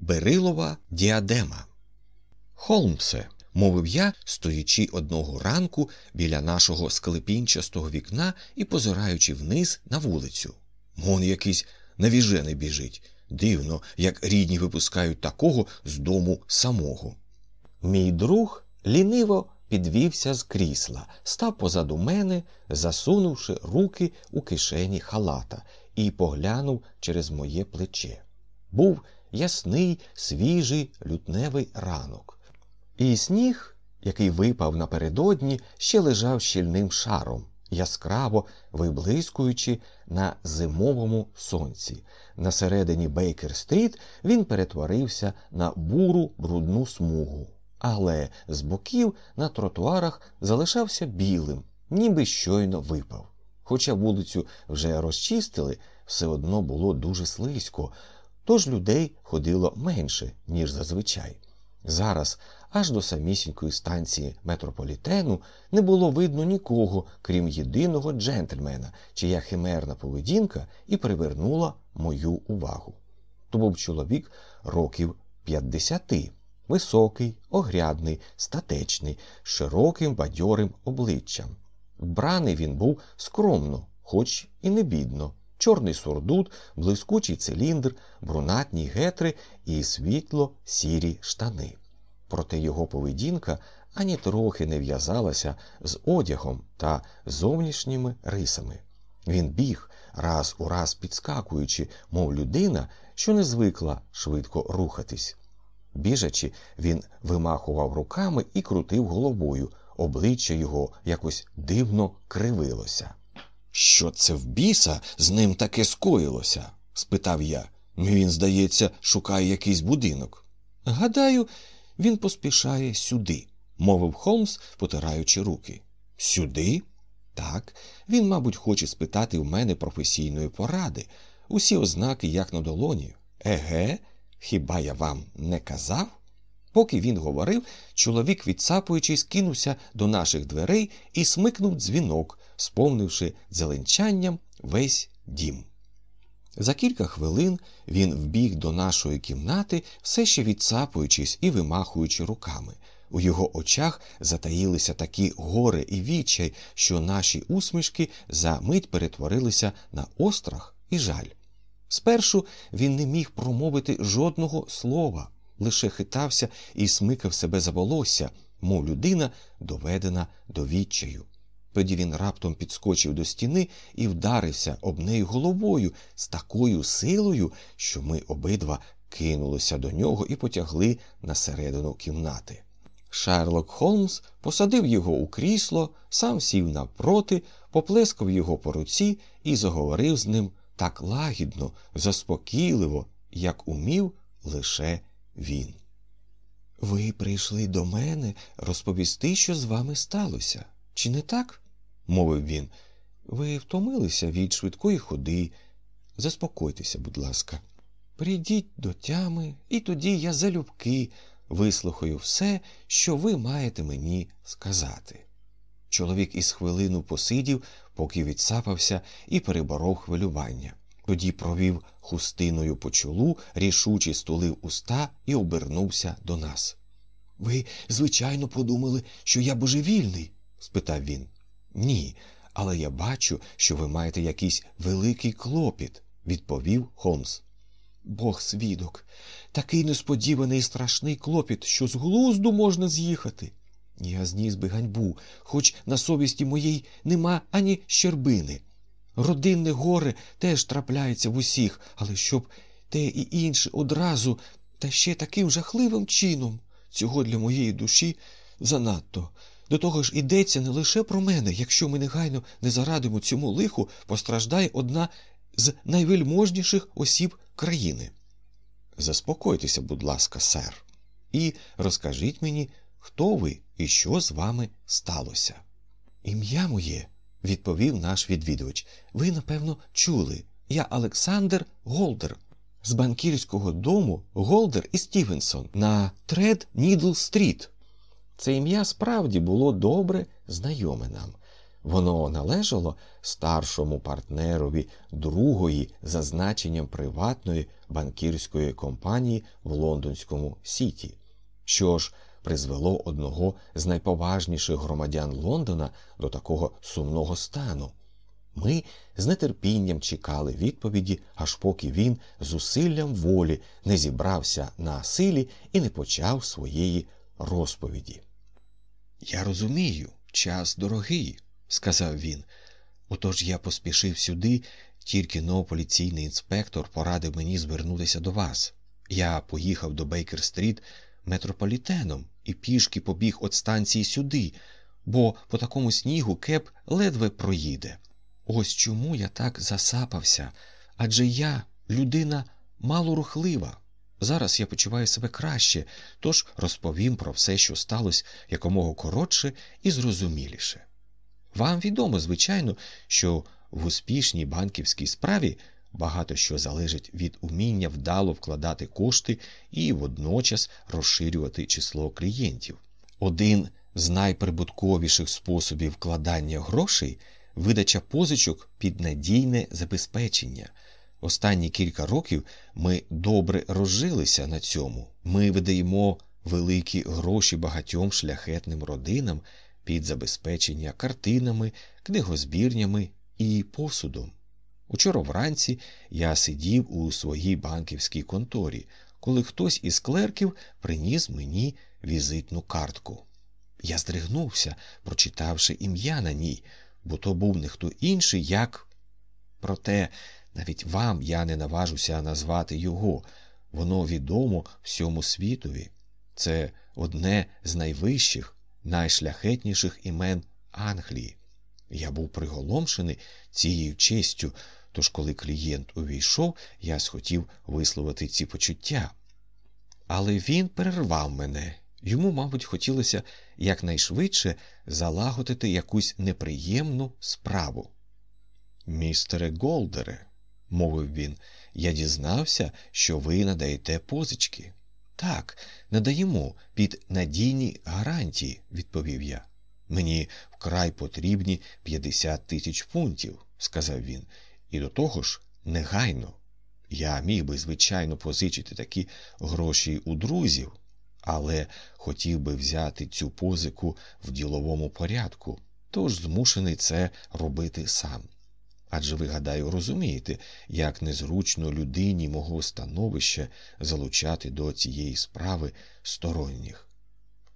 Берилова діадема. Холмсе, мовив я, стоячи одного ранку біля нашого склепінчастого вікна і позираючи вниз на вулицю. Мон якийсь навіжений біжить. Дивно, як рідні випускають такого з дому самого. Мій друг ліниво підвівся з крісла, став позаду мене, засунувши руки у кишені халата, і поглянув через моє плече. Був ясний, свіжий лютневий ранок. І сніг, який випав напередодні, ще лежав щільним шаром, яскраво виблискуючи на зимовому сонці. На середині Бейкер-стріт він перетворився на буру брудну смугу, але з боків на тротуарах залишався білим, ніби щойно випав. Хоча вулицю вже розчистили, все одно було дуже слизько, тож людей ходило менше, ніж зазвичай. Зараз, аж до самісінької станції метрополітену, не було видно нікого, крім єдиного джентльмена, чия химерна поведінка і привернула мою увагу. То був чоловік років п'ятдесяти, високий, огрядний, статечний, з широким бадьорим обличчям. Вбраний він був скромно, хоч і не бідно чорний сурдут, блискучий циліндр, брунатні гетри і світло сірі штани. Проте його поведінка ані трохи не в'язалася з одягом та зовнішніми рисами. Він біг, раз у раз підскакуючи, мов людина, що не звикла швидко рухатись. Біжачи, він вимахував руками і крутив головою, обличчя його якось дивно кривилося. Що це в біса з ним таке скоїлося? спитав я. Він, здається, шукає якийсь будинок. Гадаю, він поспішає сюди, мовив Холмс, потираючи руки. Сюди? Так, він, мабуть, хоче спитати в мене професійної поради. Усі ознаки, як на долоні. Еге, хіба я вам не казав? Поки він говорив, чоловік, відсапуючись, кинувся до наших дверей і смикнув дзвінок, сповнивши зеленчанням весь дім. За кілька хвилин він вбіг до нашої кімнати, все ще відсапуючись і вимахуючи руками. У його очах затаїлися такі гори і відчай, що наші усмішки за мить перетворилися на острах і жаль. Спершу він не міг промовити жодного слова, лише хитався і смикав себе за волосся, мов людина, доведена до відчаю. Тоді він раптом підскочив до стіни і вдарився об неї головою з такою силою, що ми обидва кинулися до нього і потягли на середину кімнати. Шерлок Холмс посадив його у крісло, сам сів навпроти, поплескав його по руці і заговорив з ним так лагідно, заспокійливо, як умів лише він. Ви прийшли до мене розповісти, що з вами сталося, чи не так? мовив він. Ви втомилися від швидкої ходи. Заспокойтеся, будь ласка. Прийдіть до тями, і тоді я залюбки вислухаю все, що ви маєте мені сказати. Чоловік із хвилину посидів, поки відсапався і переборов хвилювання. Тоді провів хустиною по чолу, рішуче стулив уста і обернувся до нас. Ви, звичайно, подумали, що я божевільний? спитав він. Ні, але я бачу, що ви маєте якийсь великий клопіт, відповів Холмс. Бог свідок, такий несподіваний і страшний клопіт, що з глузду можна з'їхати. Я зніс би ганьбу, хоч на совісті моїй нема ані щербини. Родинне горе теж трапляється в усіх, але щоб те і інше одразу, та ще таким жахливим чином, цього для моєї душі занадто. До того ж йдеться не лише про мене, якщо ми негайно не зарадимо цьому лиху, постраждає одна з найвельможніших осіб країни. Заспокойтеся, будь ласка, сер. і розкажіть мені, хто ви і що з вами сталося. Ім'я моє, відповів наш відвідувач. Ви, напевно, чули. Я Олександр Голдер з банкірського дому Голдер і Стівенсон на Тред Нідл Стріт. Це ім'я справді було добре знайоме нам. Воно належало старшому партнерові другої за значенням приватної банкірської компанії в лондонському Сіті, що ж призвело одного з найповажніших громадян Лондона до такого сумного стану. Ми з нетерпінням чекали відповіді, аж поки він з волі не зібрався на силі і не почав своєї розповіді. Я розумію, час дорогий, сказав він. Отож я поспішив сюди, тільки но поліційний інспектор порадив мені звернутися до вас. Я поїхав до Бейкер-стріт метрополітеном і пішки побіг від станції сюди, бо по такому снігу кеп ледве проїде. Ось чому я так засапався, адже я людина малорухлива. Зараз я почуваю себе краще, тож розповім про все, що сталося якомога коротше і зрозуміліше. Вам відомо, звичайно, що в успішній банківській справі багато що залежить від уміння вдало вкладати кошти і водночас розширювати число клієнтів. Один з найприбутковіших способів вкладання грошей видача позичок під надійне забезпечення. Останні кілька років ми добре розжилися на цьому. Ми видаємо великі гроші багатьом шляхетним родинам під забезпечення картинами, книгозбірнями і посудом. Учора вранці я сидів у своїй банківській конторі, коли хтось із клерків приніс мені візитну картку. Я здригнувся, прочитавши ім'я на ній, бо то був не хто інший, як. Проте навіть вам я не наважуся назвати його, воно відомо всьому світові. Це одне з найвищих, найшляхетніших імен Англії. Я був приголомшений цією честю, тож, коли клієнт увійшов, я схотів висловити ці почуття. Але він перервав мене. Йому, мабуть, хотілося якнайшвидше залагодити якусь неприємну справу. Містере Голдере, мовив він, я дізнався, що ви надаєте позички. Так, надаємо під надійні гарантії, відповів я. Мені вкрай потрібні 50 тисяч фунтів, сказав він, і до того ж негайно. Я міг би, звичайно, позичити такі гроші у друзів, але хотів би взяти цю позику в діловому порядку, тож змушений це робити сам. Адже ви, гадаю, розумієте, як незручно людині мого становища залучати до цієї справи сторонніх.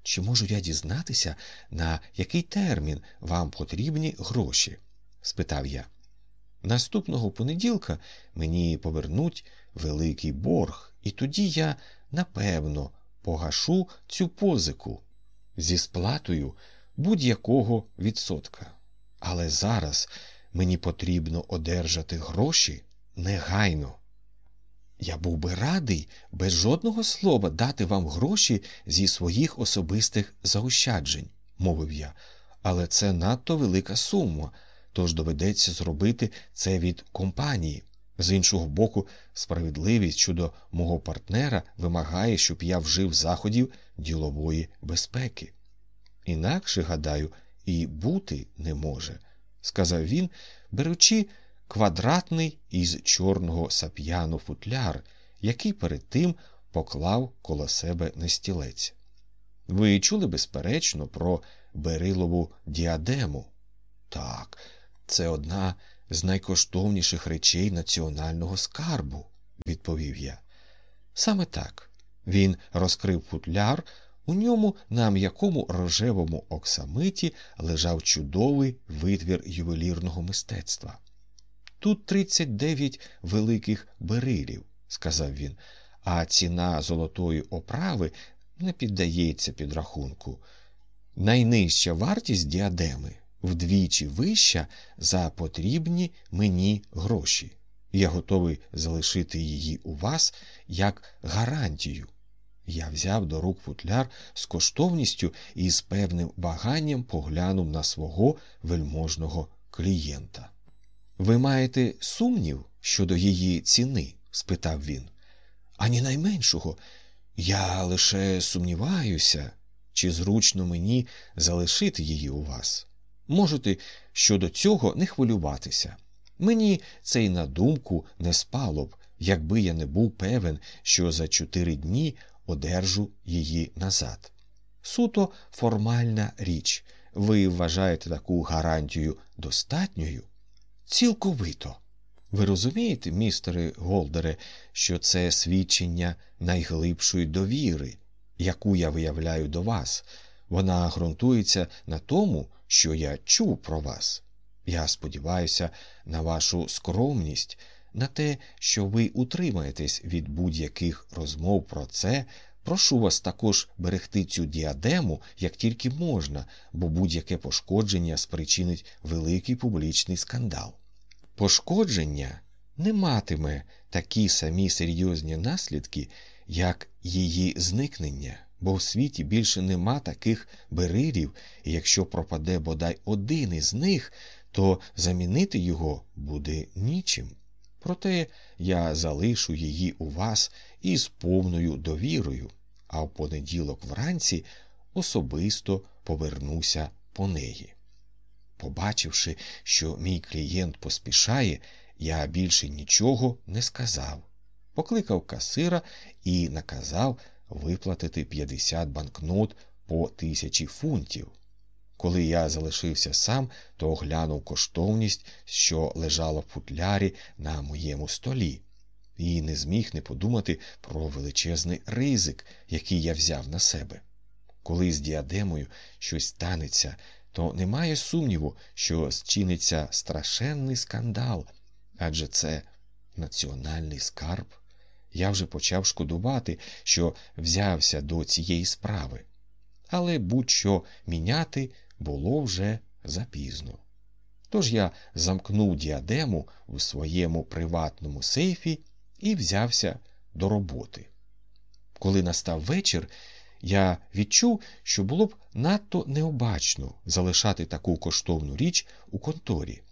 Чи можу я дізнатися, на який термін вам потрібні гроші? спитав я. Наступного понеділка мені повернуть великий борг, і тоді я, напевно, погашу цю позику зі сплатою будь-якого відсотка. Але зараз мені потрібно одержати гроші негайно. Я був би радий без жодного слова дати вам гроші зі своїх особистих заощаджень, мовив я, але це надто велика сума, тож доведеться зробити це від компанії. З іншого боку, справедливість щодо мого партнера вимагає, щоб я вжив заходів ділової безпеки. Інакше, гадаю, і бути не може, сказав він, беручи квадратний із чорного сап'яну футляр, який перед тим поклав коло себе на стілець. Ви чули, безперечно, про Берилову діадему? Так, це одна з найкоштовніших речей національного скарбу, відповів я. Саме так. Він розкрив футляр, у ньому на м'якому рожевому оксамиті лежав чудовий витвір ювелірного мистецтва. Тут 39 великих берилів, сказав він, а ціна золотої оправи не піддається підрахунку. Найнижча вартість діадеми вдвічі вища за потрібні мені гроші. Я готовий залишити її у вас як гарантію. Я взяв до рук футляр з коштовністю і з певним ваганням поглянув на свого вельможного клієнта. Ви маєте сумнів щодо її ціни? спитав він. Ані найменшого. Я лише сумніваюся, чи зручно мені залишити її у вас. Можете щодо цього не хвилюватися. Мені це й на думку не спало б, якби я не був певен, що за чотири дні одержу її назад. Суто формальна річ. Ви вважаєте таку гарантію достатньою? Цілковито. Ви розумієте, містере Голдере, що це свідчення найглибшої довіри, яку я виявляю до вас. Вона ґрунтується на тому, що я чув про вас. Я сподіваюся на вашу скромність, на те, що ви утримаєтесь від будь-яких розмов про це. Прошу вас також берегти цю діадему як тільки можна, бо будь-яке пошкодження спричинить великий публічний скандал. Пошкодження не матиме такі самі серйозні наслідки, як її зникнення, бо в світі більше нема таких берирів, і якщо пропаде бодай один із них, то замінити його буде нічим. Проте я залишу її у вас із повною довірою, а в понеділок вранці особисто повернуся по неї. Побачивши, що мій клієнт поспішає, я більше нічого не сказав. Покликав касира і наказав виплатити 50 банкнот по тисячі фунтів. Коли я залишився сам, то оглянув коштовність, що лежала в футлярі на моєму столі, і не зміг не подумати про величезний ризик, який я взяв на себе. Коли з діадемою щось станеться, то немає сумніву, що зчиниться страшенний скандал, адже це національний скарб. Я вже почав шкодувати, що взявся до цієї справи, але будь-що міняти було вже запізно. Тож я замкнув діадему в своєму приватному сейфі і взявся до роботи. Коли настав вечір, я відчув, що було б надто необачно залишати таку коштовну річ у конторі.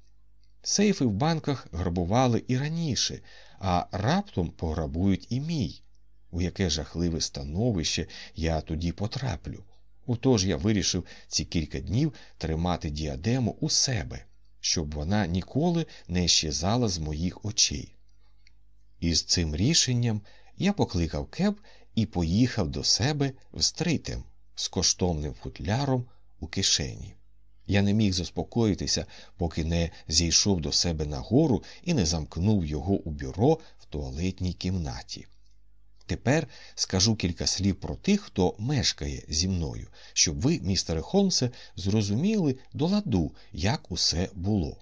Сейфи в банках грабували і раніше, а раптом пограбують і мій, у яке жахливе становище я тоді потраплю. Отож я вирішив ці кілька днів тримати діадему у себе, щоб вона ніколи не щезала з моїх очей. Із цим рішенням я покликав кеб і поїхав до себе в стритем з коштовним футляром у кишені. Я не міг заспокоїтися, поки не зійшов до себе нагору і не замкнув його у бюро в туалетній кімнаті. Тепер скажу кілька слів про тих, хто мешкає зі мною, щоб ви, містере Холмсе, зрозуміли до ладу, як усе було.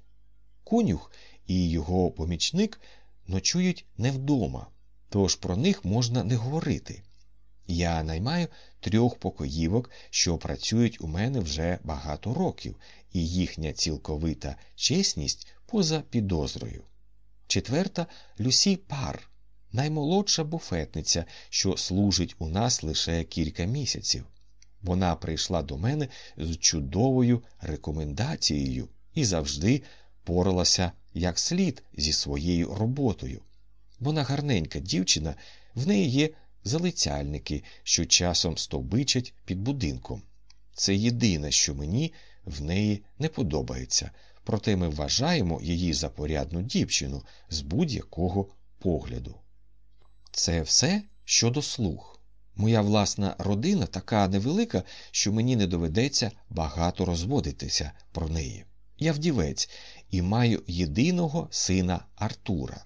Конюх і його помічник ночують не вдома, тож про них можна не говорити. Я наймаю трьох покоївок, що працюють у мене вже багато років, і їхня цілковита чесність поза підозрою. Четверта Люсі Пар, наймолодша буфетниця, що служить у нас лише кілька місяців. Вона прийшла до мене з чудовою рекомендацією і завжди поралася як слід зі своєю роботою. Вона гарненька дівчина, в неї є залицяльники, що часом стовбичать під будинком. Це єдине, що мені в неї не подобається, проте ми вважаємо її за порядну дівчину з будь-якого погляду. Це все щодо слуг. Моя власна родина така невелика, що мені не доведеться багато розводитися про неї. Я вдівець і маю єдиного сина Артура.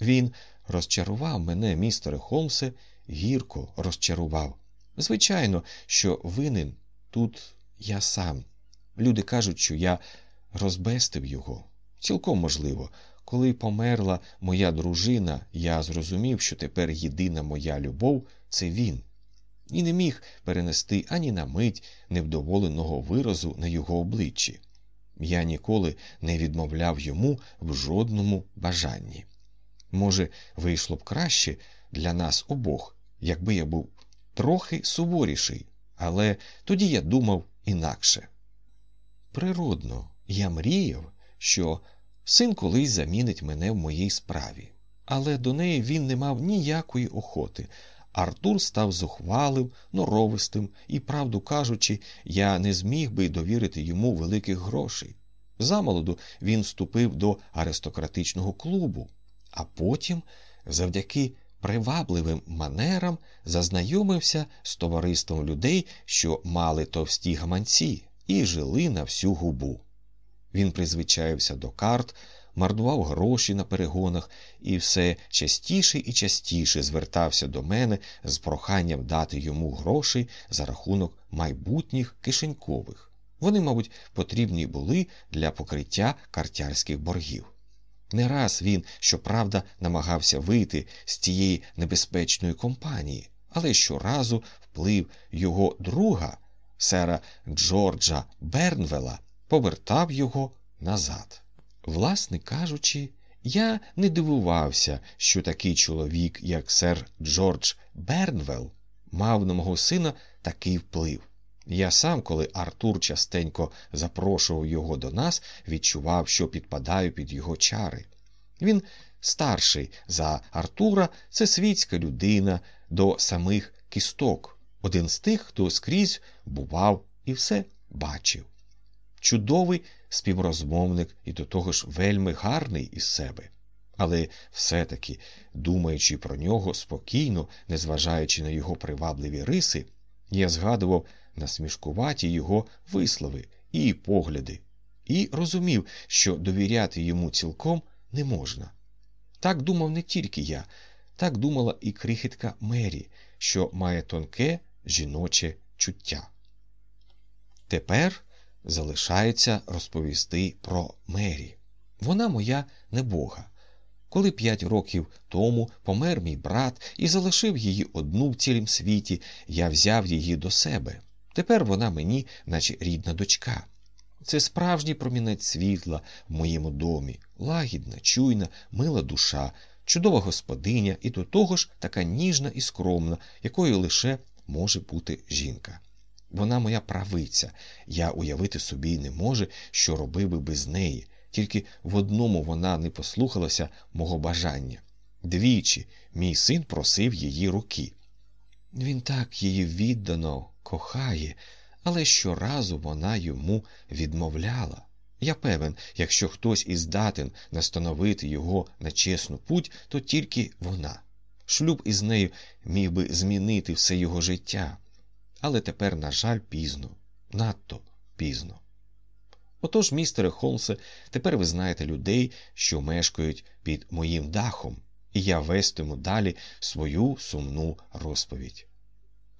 Він розчарував мене, містере Холмсе, гірко розчарував. Звичайно, що винен тут я сам. Люди кажуть, що я розбестив його. Цілком можливо, коли померла моя дружина, я зрозумів, що тепер єдина моя любов це він, і не міг перенести ані на мить невдоволеного виразу на його обличчі. Я ніколи не відмовляв йому в жодному бажанні. Може, вийшло б краще для нас обох, якби я був трохи суворіший, але тоді я думав інакше. Природно, я мріяв, що син колись замінить мене в моїй справі, але до неї він не мав ніякої охоти. Артур став зухвалим, норовистим, і, правду кажучи, я не зміг би довірити йому великих грошей. Замолоду він вступив до аристократичного клубу, а потім, завдяки привабливим манерам, зазнайомився з товариством людей, що мали товсті гаманці, і жили на всю губу. Він призвичаївся до карт, марнував гроші на перегонах і все частіше і частіше звертався до мене з проханням дати йому грошей за рахунок майбутніх кишенькових. Вони, мабуть, потрібні були для покриття картярських боргів. Не раз він, щоправда, намагався вийти з цієї небезпечної компанії, але щоразу вплив його друга, сера Джорджа Бернвела, повертав його назад. Власне кажучи, я не дивувався, що такий чоловік, як сер Джордж Бернвелл, мав на мого сина такий вплив. Я сам, коли Артур частенько запрошував його до нас, відчував, що підпадаю під його чари. Він старший за Артура, це світська людина до самих кісток, один з тих, хто скрізь бував і все бачив. Чудовий співрозмовник і до того ж вельми гарний із себе. Але все-таки, думаючи про нього спокійно, незважаючи на його привабливі риси, я згадував насмішкуваті його вислови і погляди, і розумів, що довіряти йому цілком не можна. Так думав не тільки я, так думала і крихітка Мері, що має тонке жіноче чуття. Тепер залишається розповісти про Мері. Вона моя небога. Коли п'ять років тому помер мій брат і залишив її одну в цілім світі, я взяв її до себе. Тепер вона мені, наче рідна дочка. Це справжній промінець світла в моєму домі, лагідна, чуйна, мила душа, чудова господиня і до того ж така ніжна і скромна, якою лише може бути жінка. Вона моя правиця, я уявити собі не можу, що робив би без неї, тільки в одному вона не послухалася мого бажання. Двічі мій син просив її руки. Він так її віддано кохає, але щоразу вона йому відмовляла. Я певен, якщо хтось і здатен настановити його на чесну путь, то тільки вона. Шлюб із нею міг би змінити все його життя, але тепер, на жаль, пізно, надто пізно. Отож, містере Холмсе, тепер ви знаєте людей, що мешкають під моїм дахом, і я вестиму далі свою сумну розповідь.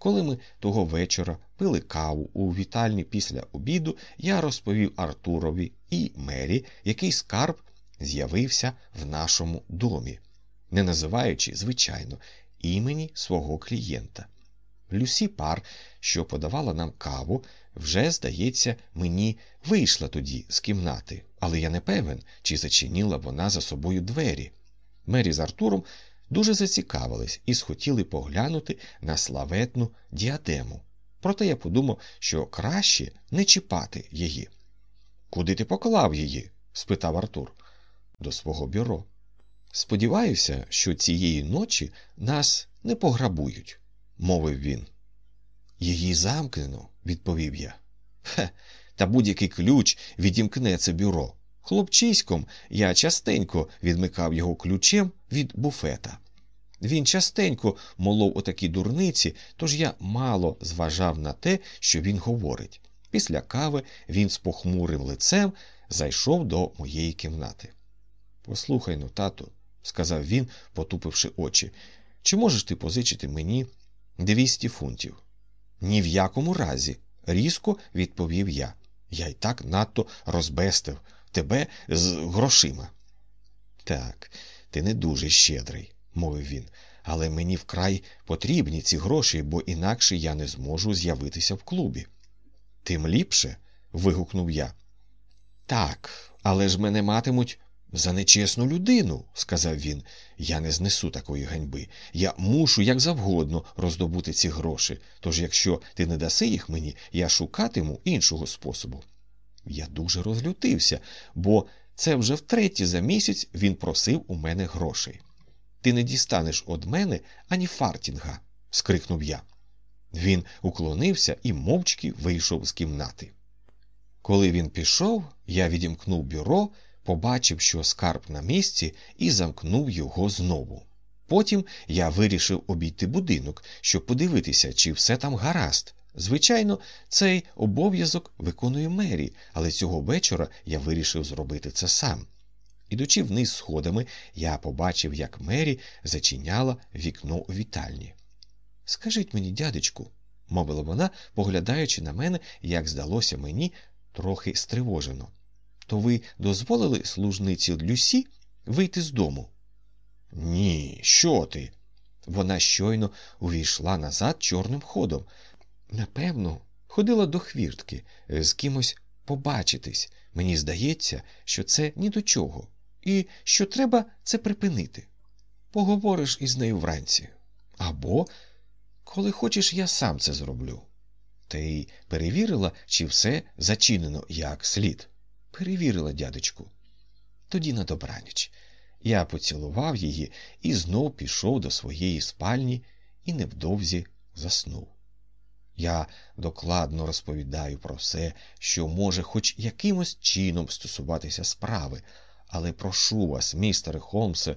Коли ми того вечора пили каву у вітальні після обіду, я розповів Артурові і Мері, який скарб з'явився в нашому домі, не називаючи, звичайно, імені свого клієнта. Люсі пар, що подавала нам каву, вже, здається, мені вийшла тоді з кімнати, але я не певен, чи зачинила вона за собою двері. Мері з Артуром дуже зацікавились і схотіли поглянути на славетну діадему. Проте я подумав, що краще не чіпати її. Куди ти поклав її? спитав Артур. До свого бюро. Сподіваюся, що цієї ночі нас не пограбують, мовив він. Її замкнено, відповів я. Хе, та будь-який ключ відімкне це бюро. Хлопчиськом я частенько відмикав його ключем від буфета. Він частенько молов отакі дурниці, тож я мало зважав на те, що він говорить. Після кави він з похмурим лицем зайшов до моєї кімнати. Послухай ну, тату, сказав він, потупивши очі, чи можеш ти позичити мені двісті фунтів? Ні в якому разі, різко відповів я. Я й так надто розбестив тебе з грошима. Так, ти не дуже щедрий, мовив він, але мені вкрай потрібні ці гроші, бо інакше я не зможу з'явитися в клубі. Тим ліпше. вигукнув я. Так, але ж мене матимуть За нечесну людину, сказав він, я не знесу такої ганьби. Я мушу як завгодно роздобути ці гроші. Тож, якщо ти не даси їх мені, я шукатиму іншого способу. Я дуже розлютився, бо це вже втретє за місяць він просив у мене грошей. Ти не дістанеш од мене ані фартінга, скрикнув я. Він уклонився і мовчки вийшов з кімнати. Коли він пішов, я відімкнув бюро, побачив, що скарб на місці, і замкнув його знову. Потім я вирішив обійти будинок, щоб подивитися, чи все там гаразд. Звичайно, цей обов'язок виконує Мері, але цього вечора я вирішив зробити це сам. Ідучи вниз сходами, я побачив, як Мері зачиняла вікно у вітальні. Скажіть мені, дядечку, мовила вона, поглядаючи на мене, як здалося мені, трохи стривожено. То ви дозволили служниці Люсі вийти з дому? Ні, що ти? Вона щойно увійшла назад чорним ходом. Напевно, ходила до хвіртки з кимось побачитись. Мені здається, що це ні до чого, і що треба це припинити. Поговориш із нею вранці. Або, коли хочеш, я сам це зроблю. Ти перевірила, чи все зачинено як слід? Перевірила, дядечку. Тоді на добраніч. Я поцілував її і знов пішов до своєї спальні і невдовзі заснув. Я докладно розповідаю про все, що може хоч якимось чином стосуватися справи, але прошу вас, містере Холмсе,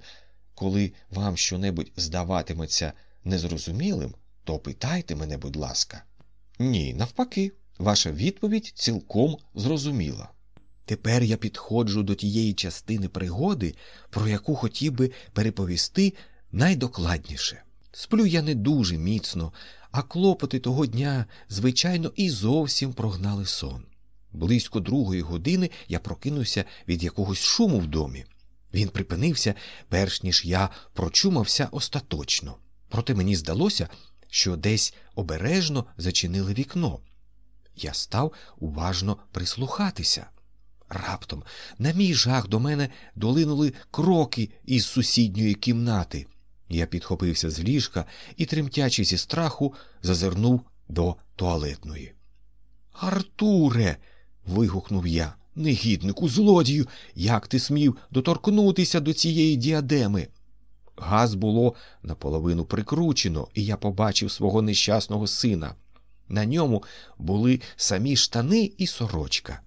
коли вам щонебудь здаватиметься незрозумілим, то питайте мене, будь ласка. Ні, навпаки, ваша відповідь цілком зрозуміла. Тепер я підходжу до тієї частини пригоди, про яку хотів би переповісти найдокладніше. Сплю я не дуже міцно, а клопоти того дня, звичайно, і зовсім прогнали сон. Близько другої години я прокинувся від якогось шуму в домі. Він припинився, перш ніж я прочумався остаточно. Проте мені здалося, що десь обережно зачинили вікно. Я став уважно прислухатися. Раптом, на мій жах, до мене долинули кроки із сусідньої кімнати. Я підхопився з ліжка і, тремтячи зі страху, зазирнув до туалетної. Артуре. вигукнув я. Негіднику, злодію, як ти смів доторкнутися до цієї діадеми? Газ було наполовину прикручено, і я побачив свого нещасного сина. На ньому були самі штани і сорочка.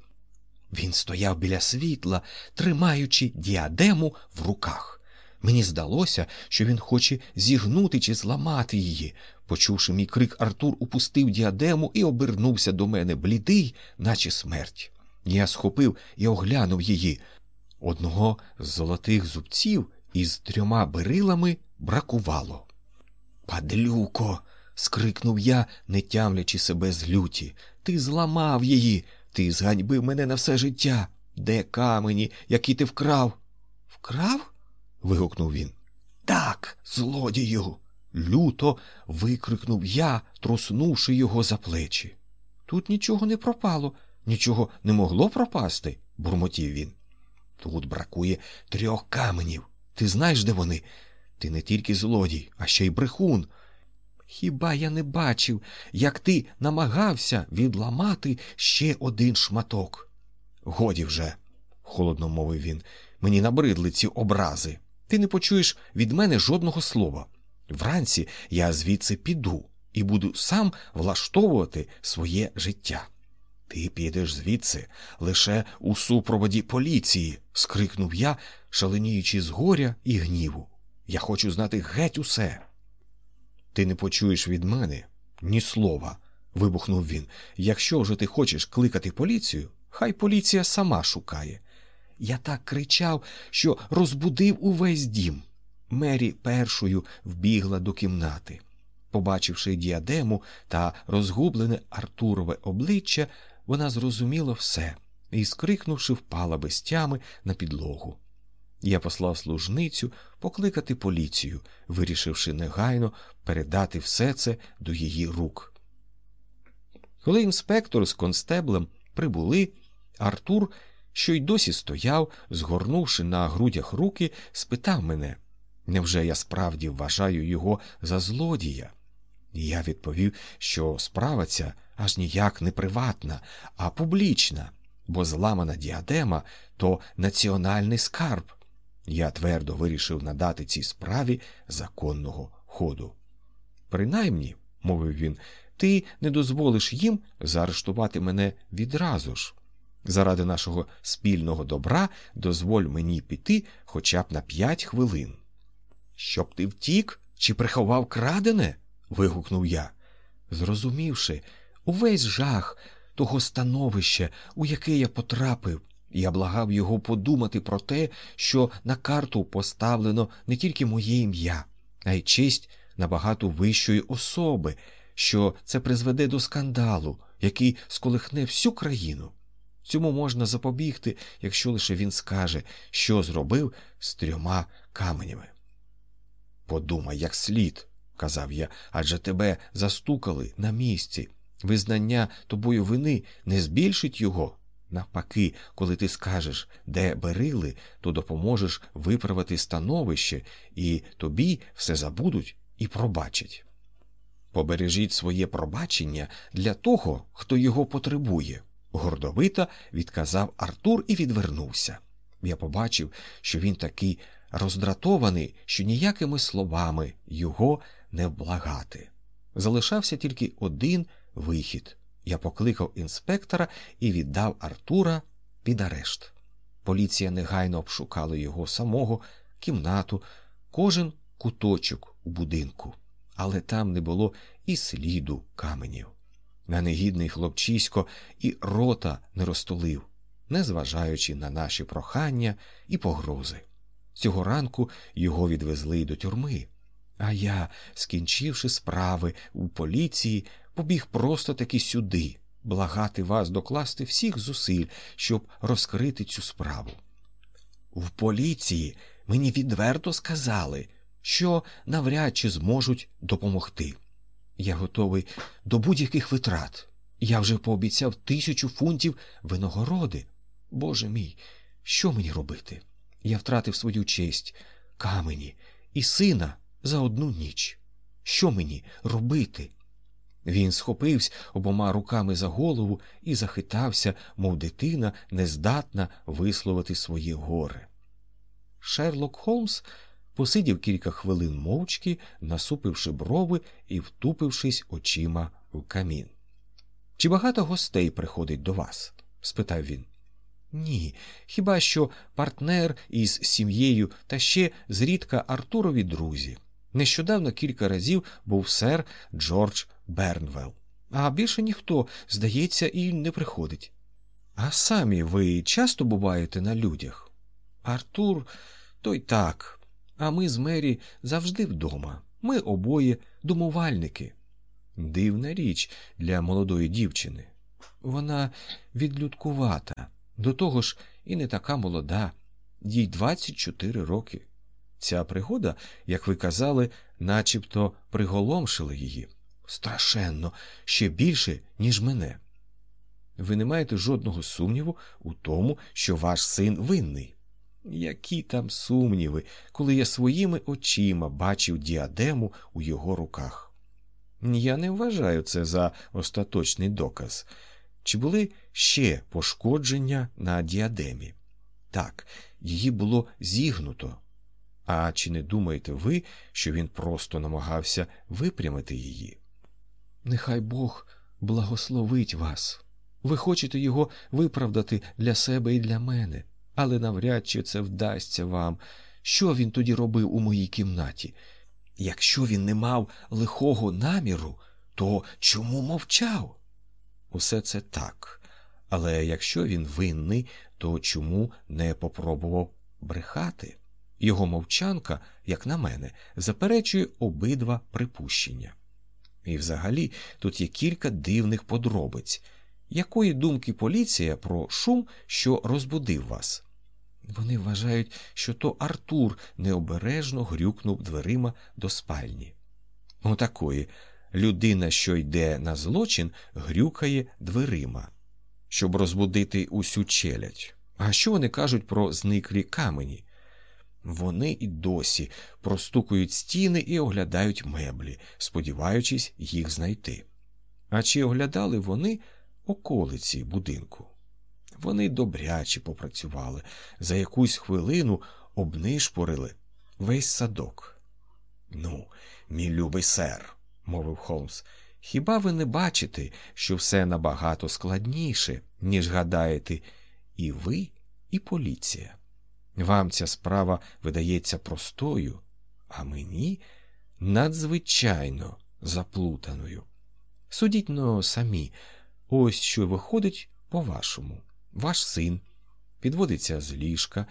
Він стояв біля світла, тримаючи діадему в руках. Мені здалося, що він хоче зігнути чи зламати її. Почувши мій крик, Артур упустив діадему і обернувся до мене блідий, наче смерть. Я схопив і оглянув її. Одного з золотих зубців із трьома берилами бракувало. Падлюко. скрикнув я, не тямлячи себе з люті. Ти зламав її, ти зганьбив мене на все життя. Де камені, які ти вкрав? Вкрав? Вигукнув він. Так, злодію. Люто викрикнув я, труснувши його за плечі. Тут нічого не пропало, нічого не могло пропасти, бурмотів він. Тут бракує трьох каменів. Ти знаєш, де вони? Ти не тільки злодій, а ще й брехун. Хіба я не бачив, як ти намагався відламати ще один шматок? Годі вже, холодно мовив він, мені набридли ці образи. Ти не почуєш від мене жодного слова. Вранці я звідси піду і буду сам влаштовувати своє життя. Ти підеш звідси лише у супроводі поліції, скрикнув я, шаленіючи з горя і гніву. Я хочу знати геть усе. Ти не почуєш від мене ні слова, вибухнув він. Якщо вже ти хочеш кликати поліцію, хай поліція сама шукає. Я так кричав, що розбудив увесь дім. Мері першою вбігла до кімнати. Побачивши діадему та розгублене Артурове обличчя, вона зрозуміла все і, скрикнувши, впала без тями на підлогу. Я послав служницю покликати поліцію, вирішивши негайно передати все це до її рук. Коли інспектор з констеблем прибули, Артур що й досі стояв, згорнувши на грудях руки, спитав мене невже я справді вважаю його за злодія? І я відповів, що справа ця аж ніяк не приватна, а публічна, бо зламана діадема то національний скарб. Я твердо вирішив надати цій справі законного ходу. Принаймні, мовив він, ти не дозволиш їм заарештувати мене відразу ж. Заради нашого спільного добра дозволь мені піти хоча б на п'ять хвилин. Щоб ти втік чи приховав крадене? вигукнув я. Зрозумівши увесь жах того становища, у яке я потрапив, я благав його подумати про те, що на карту поставлено не тільки моє ім'я, а й честь набагато вищої особи, що це призведе до скандалу, який сколихне всю країну. Цьому можна запобігти, якщо лише він скаже, що зробив з трьома каменями. Подумай, як слід, казав я, адже тебе застукали на місці. Визнання тобою вини не збільшить його. Навпаки, коли ти скажеш, де берили, то допоможеш виправити становище, і тобі все забудуть і пробачать. Побережіть своє пробачення для того, хто його потребує, гордовито відказав Артур і відвернувся. Я побачив, що він такий роздратований, що ніякими словами його не вблагати. Залишався тільки один вихід. Я покликав інспектора і віддав Артура під арешт. Поліція негайно обшукала його самого, кімнату, кожен куточок у будинку, але там не було і сліду каменів. На негідний хлопчисько і рота не розтулив, незважаючи на наші прохання і погрози. Цього ранку його відвезли до тюрми, а я, скінчивши справи у поліції, побіг просто таки сюди, благати вас докласти всіх зусиль, щоб розкрити цю справу. В поліції мені відверто сказали, що навряд чи зможуть допомогти. Я готовий до будь-яких витрат. Я вже пообіцяв тисячу фунтів винагороди. Боже мій, що мені робити? Я втратив свою честь, камені і сина за одну ніч. Що мені робити? Він схопився обома руками за голову і захитався, мов дитина, нездатна висловити своє горе. Шерлок Холмс посидів кілька хвилин мовчки, насупивши брови і втупившись очима в камін. Чи багато гостей приходить до вас? спитав він. Ні, хіба що партнер із сім'єю та ще зрідка Артурові друзі. Нещодавно кілька разів був сер Джордж Бернвелл, а більше ніхто, здається, і не приходить. А самі ви часто буваєте на людях? Артур, то й так, а ми з Мері завжди вдома. Ми обоє домувальники. Дивна річ для молодої дівчини. Вона відлюдкувата, до того ж і не така молода, їй 24 роки. Ця пригода, як ви казали, начебто приголомшила її. Страшенно, ще більше, ніж мене. Ви не маєте жодного сумніву у тому, що ваш син винний. Які там сумніви, коли я своїми очима бачив діадему у його руках. Я не вважаю це за остаточний доказ. Чи були ще пошкодження на діадемі? Так, її було зігнуто. А чи не думаєте ви, що він просто намагався випрямити її? Нехай Бог благословить вас. Ви хочете його виправдати для себе і для мене, але навряд чи це вдасться вам. Що він тоді робив у моїй кімнаті? Якщо він не мав лихого наміру, то чому мовчав? Усе це так. Але якщо він винний, то чому не попробував брехати? Його мовчанка, як на мене, заперечує обидва припущення. І взагалі тут є кілька дивних подробиць. Якої думки поліція про шум, що розбудив вас? Вони вважають, що то Артур необережно грюкнув дверима до спальні. Отакої людина, що йде на злочин, грюкає дверима, щоб розбудити усю челядь. А що вони кажуть про зниклі камені? Вони і досі простукують стіни і оглядають меблі, сподіваючись їх знайти. А чи оглядали вони околиці будинку? Вони добряче попрацювали, за якусь хвилину обнишпорили весь садок. Ну, мій любий сер, мовив Холмс, хіба ви не бачите, що все набагато складніше, ніж гадаєте, і ви, і поліція? Вам ця справа видається простою, а мені надзвичайно заплутаною. Судіть но самі, ось що виходить по-вашому. Ваш син підводиться з ліжка,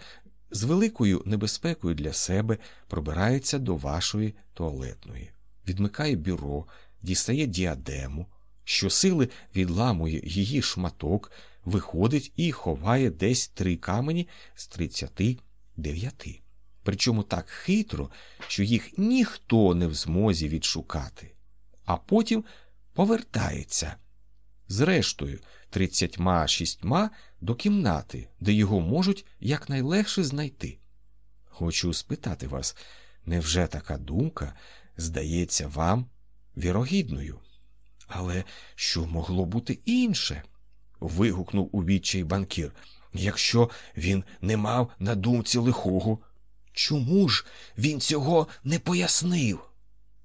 з великою небезпекою для себе пробирається до вашої туалетної, відмикає бюро, дістає діадему, щосили відламує її шматок, виходить і ховає десь три камені з тридцяти дев'яти. Причому так хитро, що їх ніхто не в змозі відшукати, а потім повертається. Зрештою, тридцятьма шістьма до кімнати, де його можуть якнайлегше знайти. Хочу спитати вас, невже така думка здається вам вірогідною? Але що могло бути інше? вигукнув у відчай банкір. Якщо він не мав на думці лихого, чому ж він цього не пояснив?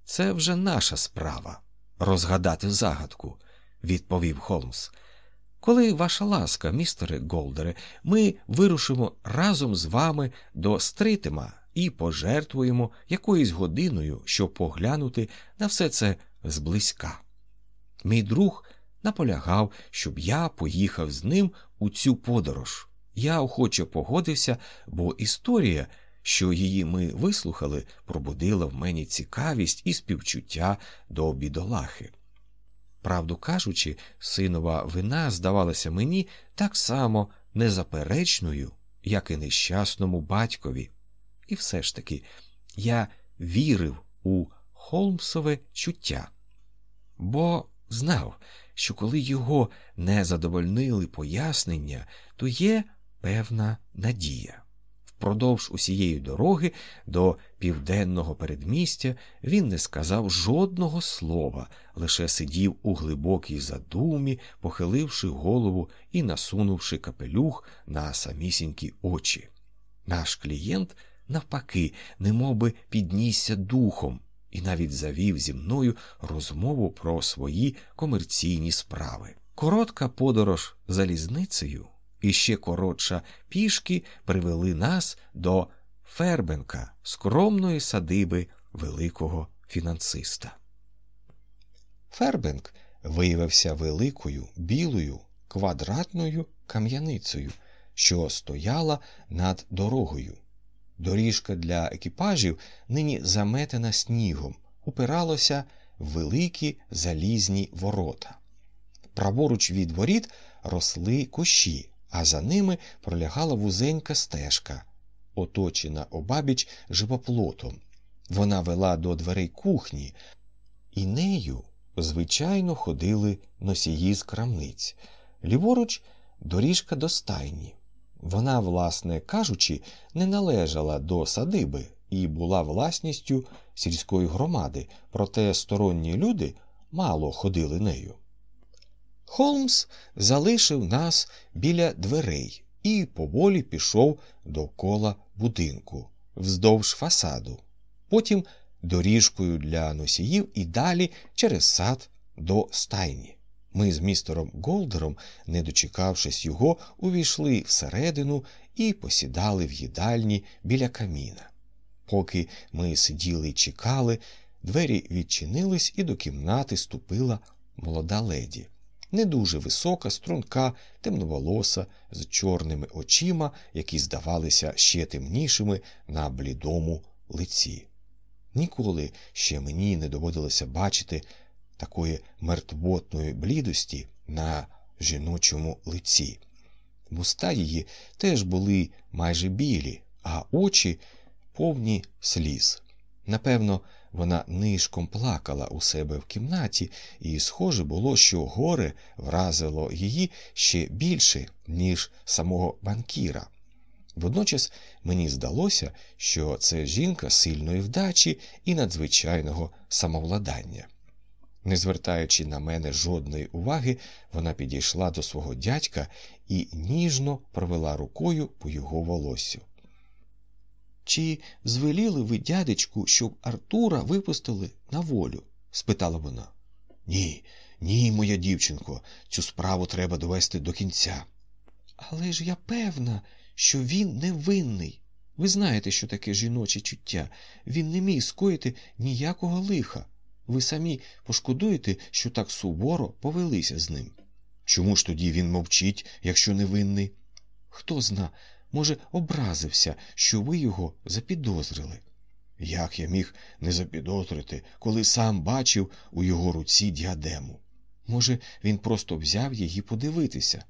Це вже наша справа розгадати загадку, відповів Холмс. Коли ваша ласка, містере Голдере, ми вирушимо разом з вами до Стритима і пожертвуємо якоюсь годиною, щоб поглянути на все це зблизька. Мій друг наполягав, щоб я поїхав з ним у цю подорож. Я охоче погодився, бо історія, що її ми вислухали, пробудила в мені цікавість і співчуття до бідолахи. Правду кажучи, синова вина здавалася мені так само незаперечною, як і нещасному батькові. І все ж таки я вірив у Холмсове чуття, бо знав, що коли його не задовольнили пояснення, то є певна надія. Впродовж усієї дороги до південного передмістя він не сказав жодного слова, лише сидів у глибокій задумі, похиливши голову і насунувши капелюх на самісінькі очі. Наш клієнт, навпаки, немовби піднісся духом і навіть завів зі мною розмову про свої комерційні справи. Коротка подорож залізницею і ще коротша пішки привели нас до Фербенка, скромної садиби великого фінансиста. Фербенк виявився великою білою квадратною кам'яницею, що стояла над дорогою. Доріжка для екіпажів нині заметена снігом, упиралося в великі залізні ворота. Праворуч від воріт росли кущі, а за ними пролягала вузенька стежка, оточена обабіч живоплотом. Вона вела до дверей кухні, і нею, звичайно, ходили носії з крамниць. Ліворуч доріжка до стайні. Вона, власне кажучи, не належала до садиби і була власністю сільської громади, проте сторонні люди мало ходили нею. Холмс залишив нас біля дверей і поволі пішов довкола будинку, вздовж фасаду, потім доріжкою для носіїв і далі через сад до стайні. Ми з містером Голдером, не дочекавшись його, увійшли всередину і посідали в їдальні біля каміна. Поки ми сиділи й чекали, двері відчинились, і до кімнати ступила молода леді не дуже висока, струнка, темноволоса, з чорними очима, які здавалися ще темнішими на блідому лиці. Ніколи ще мені не доводилося бачити такої мертвотної блідості на жіночому лиці. Вуста її теж були майже білі, а очі повні сліз. Напевно, вона нишком плакала у себе в кімнаті, і схоже було, що горе вразило її ще більше, ніж самого банкіра. Водночас мені здалося, що це жінка сильної вдачі і надзвичайного самовладання. Не звертаючи на мене жодної уваги, вона підійшла до свого дядька і ніжно провела рукою по його волоссю. Чи звеліли ви, дядечку, щоб Артура випустили на волю? спитала вона. Ні, ні, моя дівчинко, цю справу треба довести до кінця. Але ж я певна, що він невинний. Ви знаєте, що таке жіноче чуття. Він не міг скоїти ніякого лиха. Ви самі пошкодуєте, що так суворо повелися з ним. Чому ж тоді він мовчить, якщо невинний? Хто зна, може, образився, що ви його запідозрили. Як я міг не запідозрити, коли сам бачив у його руці діадему? Може, він просто взяв її подивитися.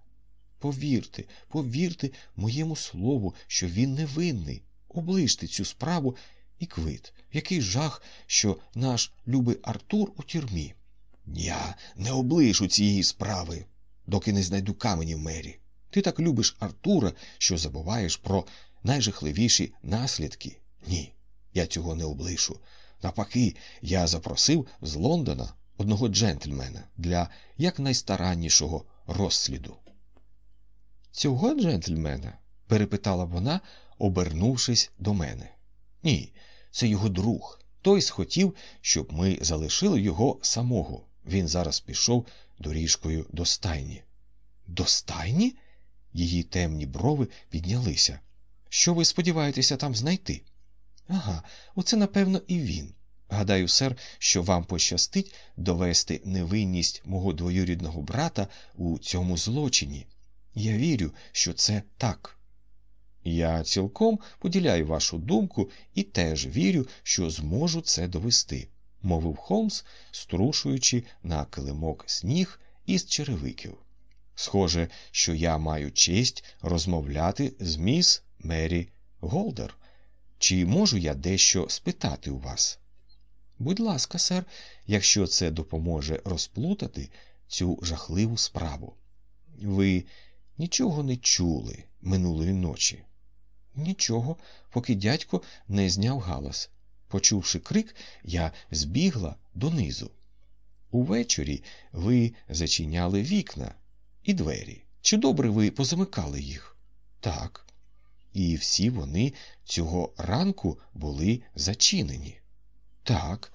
Повірте, повірте моєму слову, що він невинний. Оближте цю справу і квит. Який жах, що наш любий Артур у тюрмі. Я не облишу цієї справи, доки не знайду камені в мері. Ти так любиш Артура, що забуваєш про найжахливіші наслідки. Ні, я цього не облишу. Навпаки, я запросив з Лондона одного джентльмена для якнайстараннішого розсліду. Цього джентльмена? перепитала вона, обернувшись до мене. Ні, це його друг. Той схотів, щоб ми залишили його самого. Він зараз пішов доріжкою до стайні. До стайні? Її темні брови піднялися. Що ви сподіваєтеся там знайти? Ага, оце, напевно, і він. Гадаю, сер, що вам пощастить довести невинність мого двоюрідного брата у цьому злочині. Я вірю, що це так. Я цілком поділяю вашу думку і теж вірю, що зможу це довести, мовив Холмс, струшуючи на килимок сніг із черевиків. Схоже, що я маю честь розмовляти з міс Мері Голдер. Чи можу я дещо спитати у вас? Будь ласка, сер, якщо це допоможе розплутати цю жахливу справу. Ви нічого не чули минулої ночі. Нічого, поки дядько не зняв галас. Почувши крик, я збігла донизу. Увечері ви зачиняли вікна і двері. Чи добре ви позамикали їх? Так. І всі вони цього ранку були зачинені. Так,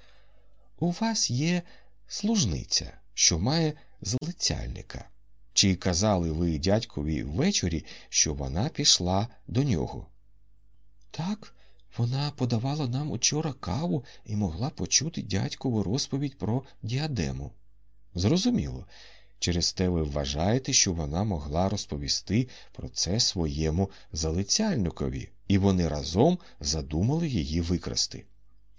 у вас є служниця, що має залицяльника. Чи казали ви дядькові ввечері, що вона пішла до нього? Так, вона подавала нам учора каву і могла почути дядькову розповідь про діадему. Зрозуміло, через те ви вважаєте, що вона могла розповісти про це своєму залицяльникові, і вони разом задумали її викрасти.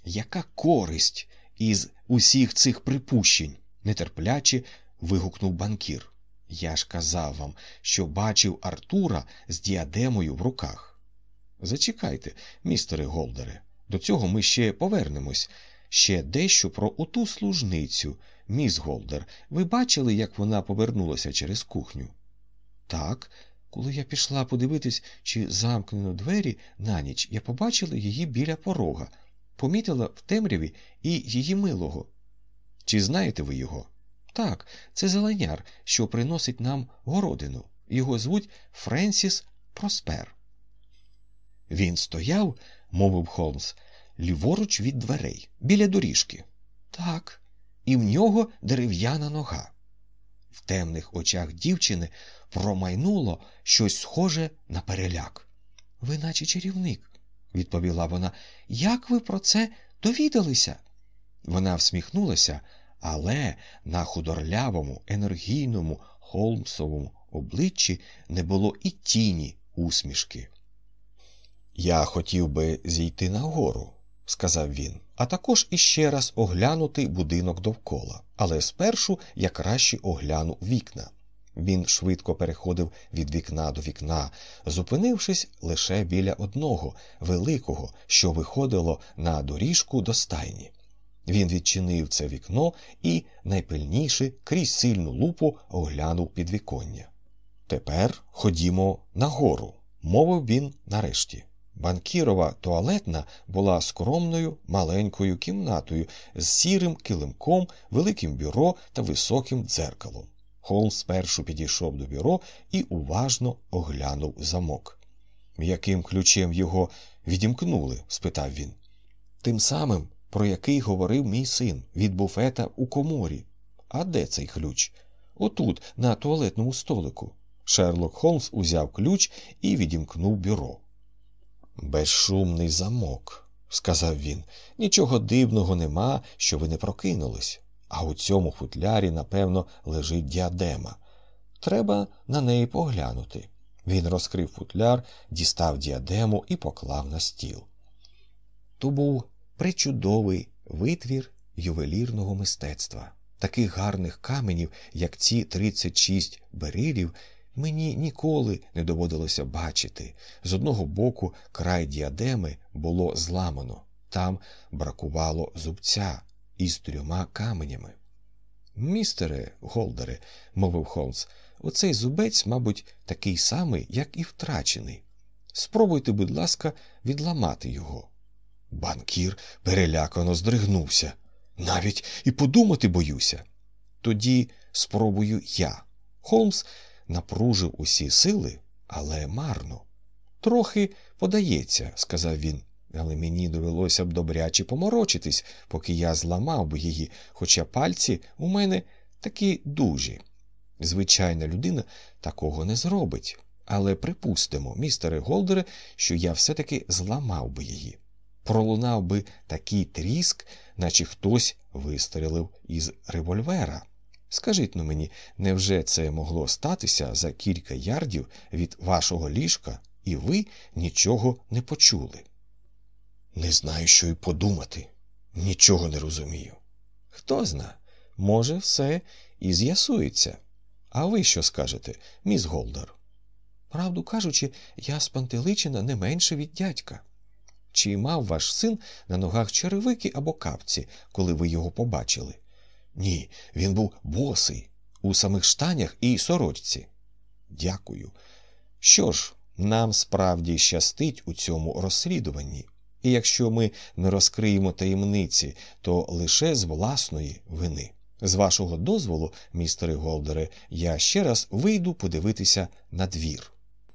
Яка користь із усіх цих припущень? нетерпляче вигукнув банкір. Я ж казав вам, що бачив Артура з діадемою в руках. Зачекайте, містере Голдере, до цього ми ще повернемось. Ще дещо про оту служницю, міс Голдер. Ви бачили, як вона повернулася через кухню? Так, коли я пішла подивитись, чи замкнено двері на ніч, я побачила її біля порога, помітила в темряві і її милого. Чи знаєте ви його? Так, це зеленяр, що приносить нам городину. Його звуть Френсіс Проспер. Він стояв, мовив Холмс, ліворуч від дверей, біля доріжки. Так, і в нього дерев'яна нога. В темних очах дівчини промайнуло щось схоже на переляк. Ви, наче чарівник, відповіла вона. Як ви про це довідалися? Вона всміхнулася, але на худорлявому, енергійному, холмсовому обличчі не було і тіні усмішки. Я хотів би зійти нагору, сказав він, а також іще раз оглянути будинок довкола, але спершу я краще огляну вікна. Він швидко переходив від вікна до вікна, зупинившись лише біля одного великого, що виходило на доріжку до стайні. Він відчинив це вікно і найпильніше крізь сильну лупу оглянув підвіконня. Тепер ходімо нагору, мовив він нарешті. Банкірова туалетна була скромною маленькою кімнатою з сірим килимком, великим бюро та високим дзеркалом. Холмс спершу підійшов до бюро і уважно оглянув замок. Яким ключем його відімкнули? спитав він. Тим самим, про який говорив мій син від буфета у коморі. А де цей ключ? Отут, на туалетному столику. Шерлок Холмс узяв ключ і відімкнув бюро. Безшумний замок, сказав він. Нічого дивного нема, що ви не прокинулись. А у цьому футлярі, напевно, лежить діадема. Треба на неї поглянути. Він розкрив футляр, дістав діадему і поклав на стіл. То був причудовий витвір ювелірного мистецтва. Таких гарних каменів, як ці 36 берилів, мені ніколи не доводилося бачити. З одного боку край діадеми було зламано, там бракувало зубця із трьома каменями. Містере Голдере, мовив Холмс, оцей зубець, мабуть, такий самий, як і втрачений. Спробуйте, будь ласка, відламати його. Банкір перелякано здригнувся. Навіть і подумати боюся. Тоді спробую я. Холмс напружив усі сили, але марно. Трохи подається, сказав він, але мені довелося б добряче поморочитись, поки я зламав би її, хоча пальці у мене такі дужі. Звичайна людина такого не зробить, але припустимо, містере Голдере, що я все-таки зламав би її. Пролунав би такий тріск, наче хтось вистрелив із револьвера. Скажіть ну мені, невже це могло статися за кілька ярдів від вашого ліжка, і ви нічого не почули? Не знаю, що й подумати. Нічого не розумію. Хто зна, може, все і з'ясується. А ви що скажете, міс Голдер? Правду кажучи, я спантеличена не менше від дядька. Чи мав ваш син на ногах черевики або капці, коли ви його побачили? Ні, він був босий, у самих штанях і сорочці. Дякую. Що ж, нам справді щастить у цьому розслідуванні, і якщо ми не розкриємо таємниці, то лише з власної вини. З вашого дозволу, містере Голдере, я ще раз вийду подивитися на двір.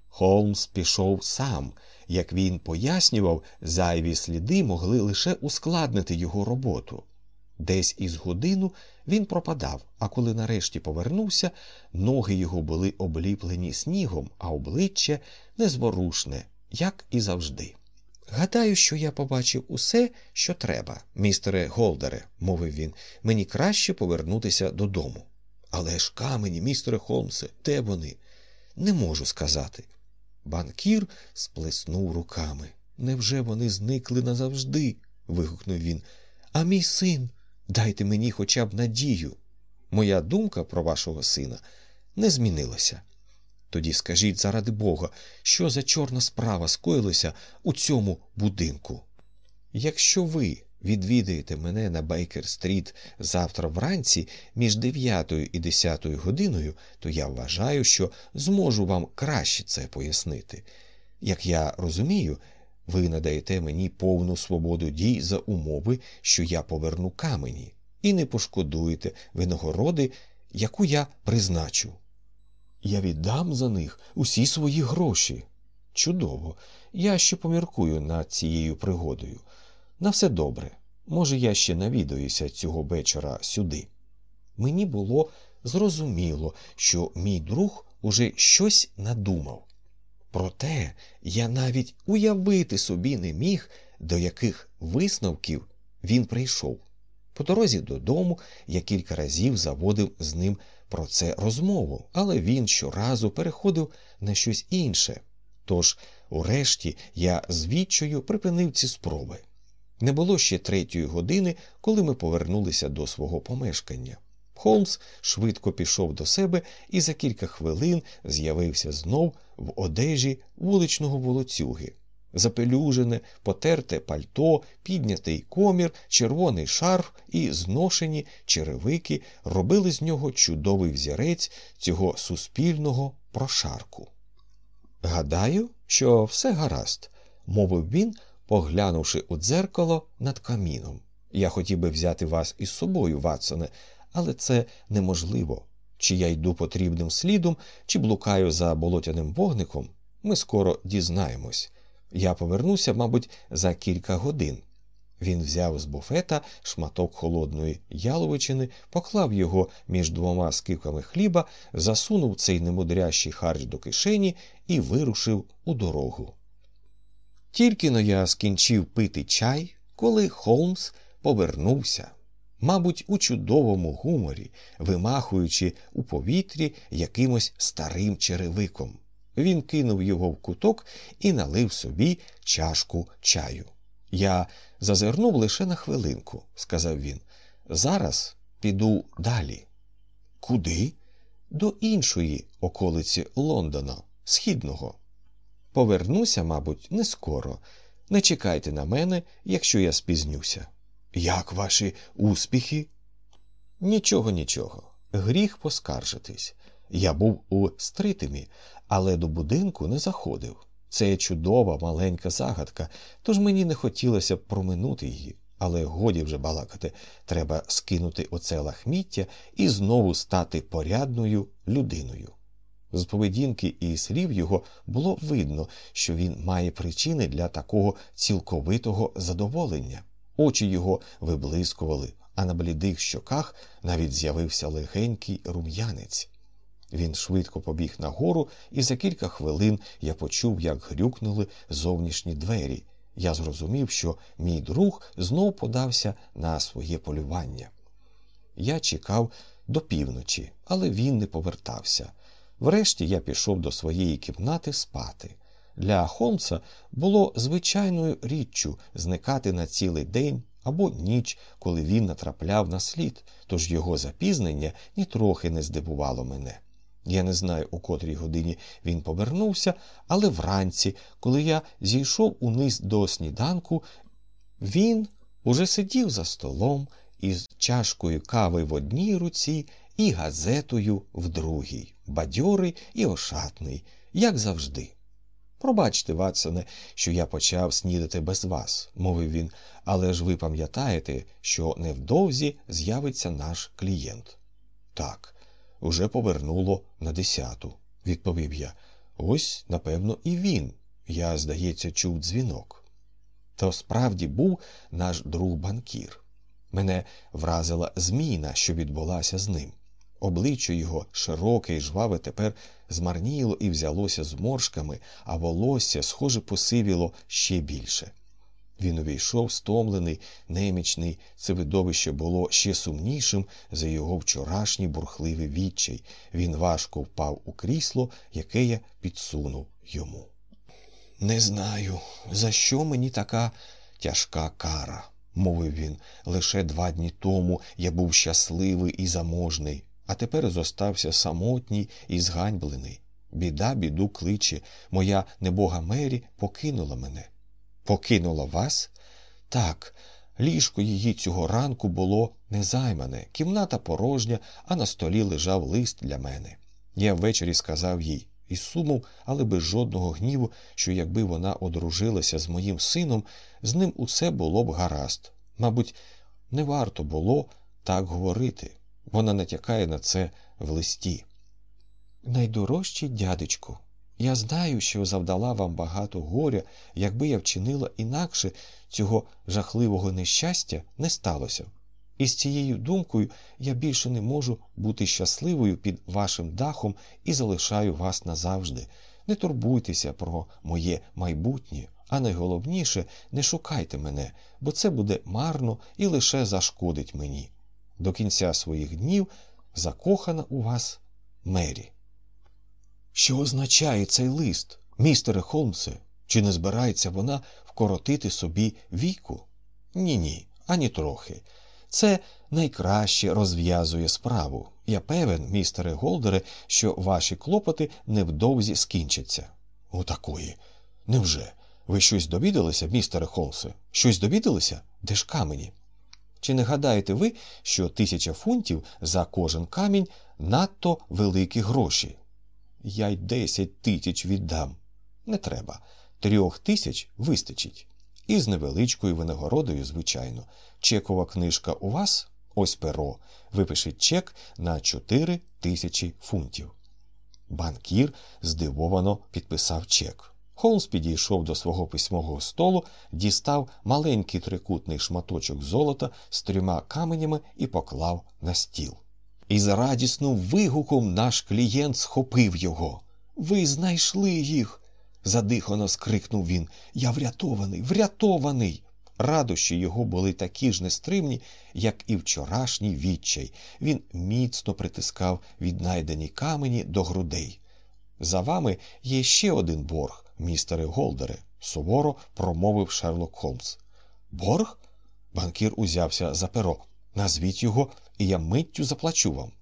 Холмс пішов сам. Як він пояснював, зайві сліди могли лише ускладнити його роботу. Десь із годину він пропадав, а коли нарешті повернувся, ноги його були обліплені снігом, а обличчя незворушне, як і завжди. Гадаю, що я побачив усе, що треба, містере Голдере, мовив він, мені краще повернутися додому. Але ж камені, містере Холмсе, де вони? Не можу сказати. Банкір сплеснув руками. Невже вони зникли назавжди? вигукнув він. А мій син, дайте мені хоча б надію. Моя думка про вашого сина не змінилася. Тоді скажіть заради Бога, що за чорна справа скоїлася у цьому будинку? Якщо ви відвідаєте мене на Бейкер-стріт завтра вранці між 9 і 10 годиною, то я вважаю, що зможу вам краще це пояснити. Як я розумію, ви надаєте мені повну свободу дій за умови, що я поверну камені, і не пошкодуєте винагороди, яку я призначу. Я віддам за них усі свої гроші. Чудово, я ще поміркую над цією пригодою. На все добре. Може, я ще навідаюся цього вечора сюди. Мені було зрозуміло, що мій друг уже щось надумав. Проте я навіть уявити собі не міг, до яких висновків він прийшов. По дорозі додому я кілька разів заводив з ним про це розмову, але він щоразу переходив на щось інше. Тож, урешті, я з припинив ці спроби. Не було ще третьої години, коли ми повернулися до свого помешкання. Холмс швидко пішов до себе і за кілька хвилин з'явився знов в одежі вуличного волоцюги. Запелюжене, потерте пальто, піднятий комір, червоний шарф і зношені черевики робили з нього чудовий взірець цього суспільного прошарку. Гадаю, що все гаразд, мовив він, поглянувши у дзеркало над каміном. Я хотів би взяти вас із собою, Ватсоне, але це неможливо. Чи я йду потрібним слідом, чи блукаю за болотяним вогником, ми скоро дізнаємось. Я повернуся, мабуть, за кілька годин. Він взяв з буфета шматок холодної яловичини, поклав його між двома скипками хліба, засунув цей немудрящий харч до кишені і вирушив у дорогу. Тільки но я скінчив пити чай, коли Холмс повернувся, мабуть, у чудовому гуморі, вимахуючи у повітрі якимось старим черевиком. Він кинув його в куток і налив собі чашку чаю. Я зазирнув лише на хвилинку, сказав він. Зараз піду далі. Куди? До іншої околиці Лондона, східного. Повернуся, мабуть, не скоро. Не чекайте на мене, якщо я спізнюся. Як ваші успіхи? Нічого, нічого. Гріх поскаржитись. Я був у стритимі, але до будинку не заходив. Це чудова маленька загадка, тож мені не хотілося проминути її. Але годі вже балакати, треба скинути оце лахміття і знову стати порядною людиною. З поведінки і слів його було видно, що він має причини для такого цілковитого задоволення. Очі його виблискували, а на блідих щоках навіть з'явився легенький рум'янець. Він швидко побіг нагору, і за кілька хвилин я почув, як грюкнули зовнішні двері. Я зрозумів, що мій друг знов подався на своє полювання. Я чекав до півночі, але він не повертався. Врешті я пішов до своєї кімнати спати. Для Холмса було звичайною річчю зникати на цілий день або ніч, коли він натрапляв на слід, тож його запізнення нітрохи не здивувало мене. Я не знаю, у котрій годині він повернувся, але вранці, коли я зійшов униз до сніданку, він уже сидів за столом із чашкою кави в одній руці і газетою в другій, бадьорий і ошатний, як завжди. Пробачте, Ватсоне, що я почав снідати без вас, мовив він, але ж ви пам'ятаєте, що невдовзі з'явиться наш клієнт. Так, уже повернуло на десяту, відповів я. Ось, напевно, і він. Я, здається, чув дзвінок. То справді був наш друг банкір. Мене вразила зміна, що відбулася з ним. Обличчя його широке і жваве тепер змарніло і взялося зморшками, а волосся, схоже, посивіло ще більше. Він увійшов стомлений, немічний, це видовище було ще сумнішим за його вчорашній бурхливий відчай. Він важко впав у крісло, яке я підсунув йому. Не знаю, за що мені така тяжка кара, мовив він. Лише два дні тому я був щасливий і заможний, а тепер зостався самотній і зганьблений. Біда, біду кличе, моя небога Мері покинула мене. Покинула вас? Так, ліжко її цього ранку було незаймане, кімната порожня, а на столі лежав лист для мене. Я ввечері сказав їй і сумов, але без жодного гніву, що якби вона одружилася з моїм сином, з ним усе було б гаразд. Мабуть, не варто було так говорити. Вона натякає на це в листі. Найдорожчий дядечку, я знаю, що завдала вам багато горя, якби я вчинила інакше, цього жахливого нещастя не сталося. І з цією думкою я більше не можу бути щасливою під вашим дахом і залишаю вас назавжди. Не турбуйтеся про моє майбутнє, а найголовніше не шукайте мене, бо це буде марно і лише зашкодить мені. До кінця своїх днів закохана у вас Мері. Що означає цей лист, містере Холмсе? Чи не збирається вона вкоротити собі віку? Ні, ні, ані трохи. Це найкраще розв'язує справу. Я певен, містере Голдере, що ваші клопоти невдовзі скінчаться. Отакої. Невже? Ви щось довідалися, містере Холмсе? Щось довідалися? Де ж камені? Чи не гадаєте ви, що тисяча фунтів за кожен камінь надто великі гроші? Я й десять тисяч віддам. Не треба. Трьох тисяч вистачить. І з невеличкою винагородою, звичайно. Чекова книжка у вас ось перо. Випишіть чек на чотири тисячі фунтів. Банкір здивовано підписав чек. Холмс підійшов до свого письмового столу, дістав маленький трикутний шматочок золота з трьома каменями і поклав на стіл. І з радісним вигуком наш клієнт схопив його. Ви знайшли їх. задихано скрикнув він. Я врятований, врятований. Радощі його були такі ж нестримні, як і вчорашній відчай. Він міцно притискав віднайдені камені до грудей. За вами є ще один борг, містере Голдере, суворо промовив Шерлок Холмс. Борг? Банкір узявся за перо. Назвіть його, і я миттю заплачу вам.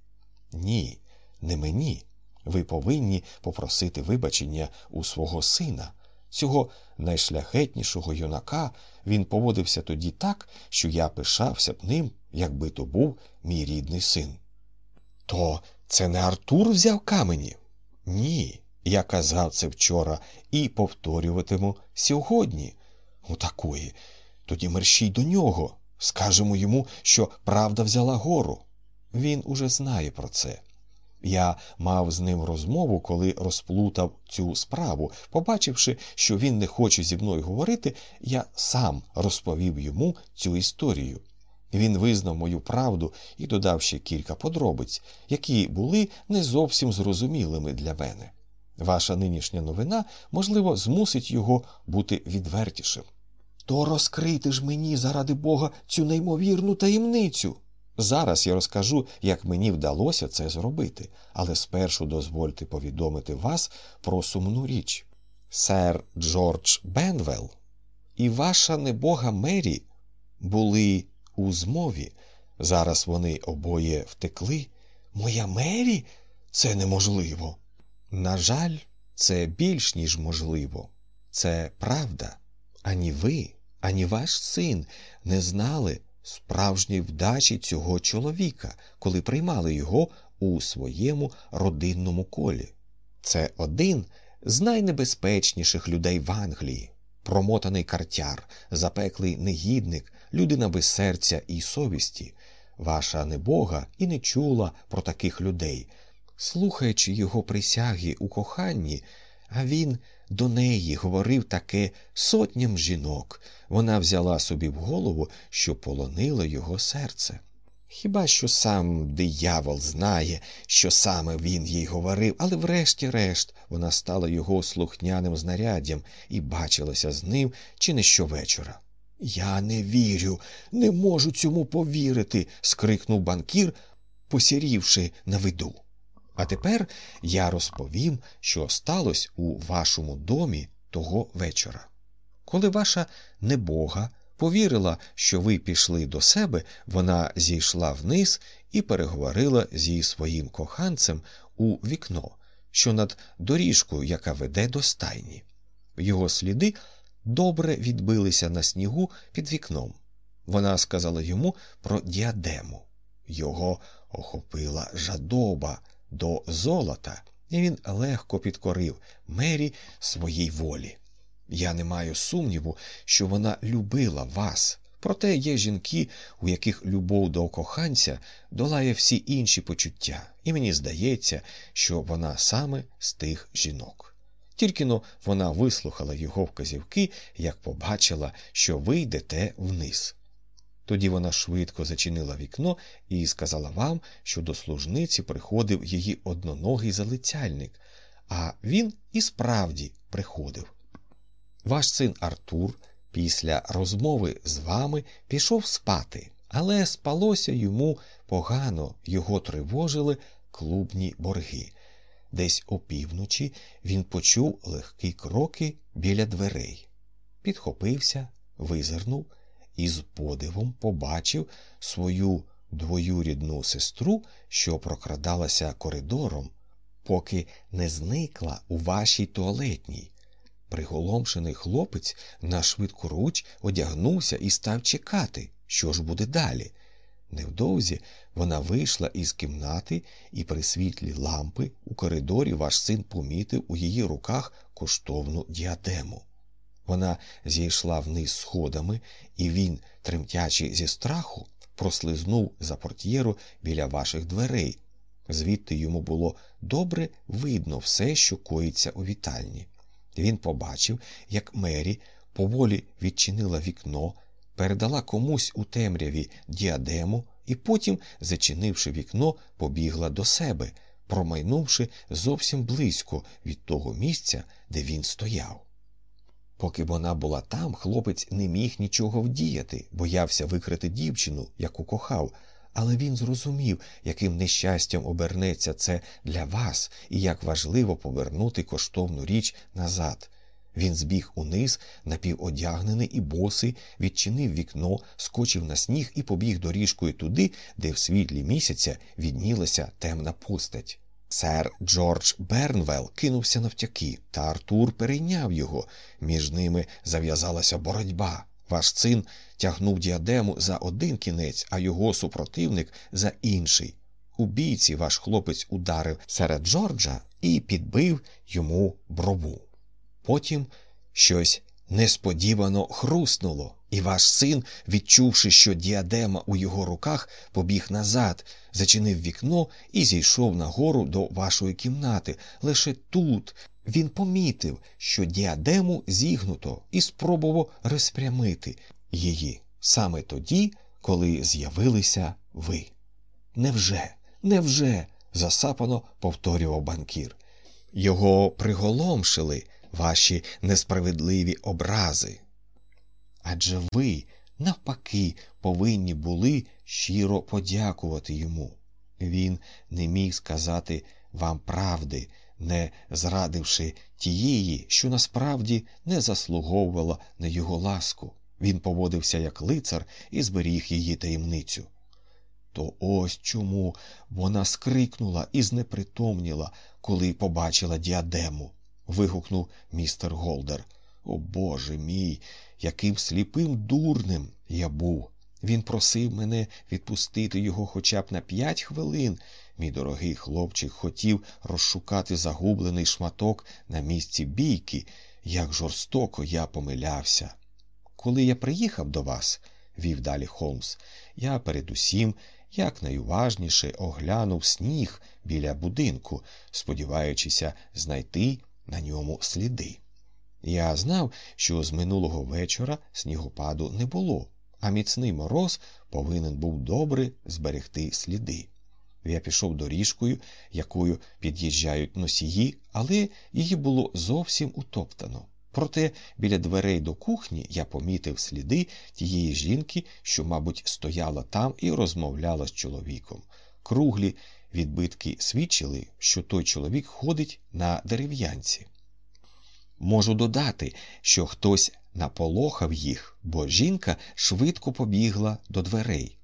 Ні, не мені. Ви повинні попросити вибачення у свого сина. Цього найшляхетнішого юнака він поводився тоді так, що я пишався б ним, якби то був мій рідний син. То це не Артур взяв камені? Ні. Я казав це вчора і повторюватиму сьогодні. У такої. Тоді мерщій до нього. Скажемо йому, що правда взяла гору. Він уже знає про це. Я мав з ним розмову, коли розплутав цю справу. Побачивши, що він не хоче зі мною говорити, я сам розповів йому цю історію. Він визнав мою правду і додав ще кілька подробиць, які були не зовсім зрозумілими для мене. Ваша нинішня новина, можливо, змусить його бути відвертішим. То розкрити ж мені, заради Бога, цю неймовірну таємницю. Зараз я розкажу, як мені вдалося це зробити, але спершу дозвольте повідомити вас про сумну річ. Сер Джордж Бенвелл і ваша небога Мері були у змові. Зараз вони обоє втекли. Моя Мері? Це неможливо. На жаль, це більш ніж можливо. Це правда. Ані ви, ані ваш син не знали справжньої вдачі цього чоловіка, коли приймали його у своєму родинному колі. Це один з найнебезпечніших людей в Англії, промотаний картяр, запеклий негідник, людина без серця і совісті. Ваша небога і не чула про таких людей. Слухаючи його присяги у коханні, а він до неї говорив таке сотням жінок, вона взяла собі в голову, що полонило його серце. Хіба що сам диявол знає, що саме він їй говорив, але врешті-решт вона стала його слухняним знаряддям і бачилася з ним чи не щовечора. Я не вірю, не можу цьому повірити. скрикнув банкір, посірівши на виду. А тепер я розповім, що сталося у вашому домі того вечора. Коли ваша небога повірила, що ви пішли до себе, вона зійшла вниз і переговорила зі своїм коханцем у вікно, що над доріжкою, яка веде до стайні. Його сліди добре відбилися на снігу під вікном. Вона сказала йому про діадему. Його охопила жадоба до золота, і він легко підкорив мері своїй волі. Я не маю сумніву, що вона любила вас. Проте є жінки, у яких любов до коханця долає всі інші почуття, і мені здається, що вона саме з тих жінок. Тільки но вона вислухала його вказівки, як побачила, що ви йдете вниз. Тоді вона швидко зачинила вікно і сказала вам, що до служниці приходив її одноногий залицяльник, а він і справді приходив. Ваш син Артур після розмови з вами пішов спати, але спалося йому погано, його тривожили клубні борги. Десь опівночі він почув легкі кроки біля дверей, підхопився, визирнув і з подивом побачив свою двоюрідну сестру, що прокрадалася коридором, поки не зникла у вашій туалетній. Приголомшений хлопець на швидку руч одягнувся і став чекати, що ж буде далі. Невдовзі вона вийшла із кімнати, і при світлі лампи у коридорі ваш син помітив у її руках коштовну діадему. Вона зійшла вниз сходами, і він, тремтячи зі страху, прослизнув за портьєру біля ваших дверей. Звідти йому було добре видно все, що коїться у вітальні. Він побачив, як Мері поволі відчинила вікно, передала комусь у темряві діадему і потім, зачинивши вікно, побігла до себе, промайнувши зовсім близько від того місця, де він стояв. Поки вона була там, хлопець не міг нічого вдіяти, боявся викрити дівчину, яку кохав, але він зрозумів, яким нещастям обернеться це для вас і як важливо повернути коштовну річ назад. Він збіг униз, напіводягнений і босий, відчинив вікно, скочив на сніг і побіг доріжкою туди, де в світлі місяця віднілася темна постать. Сер Джордж Бернвелл кинувся навтяки, та Артур перейняв його. Між ними зав'язалася боротьба. Ваш син тягнув діадему за один кінець, а його супротивник за інший. У бійці ваш хлопець ударив серед Джорджа і підбив йому брову. Потім щось несподівано хруснуло, і ваш син, відчувши, що діадема у його руках, побіг назад, зачинив вікно і зійшов нагору до вашої кімнати. Лише тут він помітив, що діадему зігнуто, і спробував розпрямити її саме тоді, коли з'явилися ви. Невже, невже? засапано повторював банкір. Його приголомшили ваші несправедливі образи. Адже ви, навпаки, повинні були щиро подякувати йому. Він не міг сказати вам правди, не зрадивши тієї, що насправді не заслуговувала на його ласку. Він поводився як лицар і зберіг її таємницю. То ось чому вона скрикнула і знепритомніла, коли побачила діадему. вигукнув містер Голдер. О Боже мій, яким сліпим дурним я був. Він просив мене відпустити його хоча б на п'ять хвилин. Мій дорогий хлопчик хотів розшукати загублений шматок на місці бійки, як жорстоко я помилявся. Коли я приїхав до вас, вів далі Холмс, я передусім якнайуважніше оглянув сніг біля будинку, сподіваючися знайти на ньому сліди. Я знав, що з минулого вечора снігопаду не було, а міцний мороз повинен був добре зберегти сліди. Я пішов доріжкою, якою під'їжджають носії, але її було зовсім утоптано. Проте біля дверей до кухні я помітив сліди тієї жінки, що, мабуть, стояла там і розмовляла з чоловіком. Круглі відбитки свідчили, що той чоловік ходить на дерев'янці. Можу додати, що хтось наполохав їх, бо жінка швидко побігла до дверей.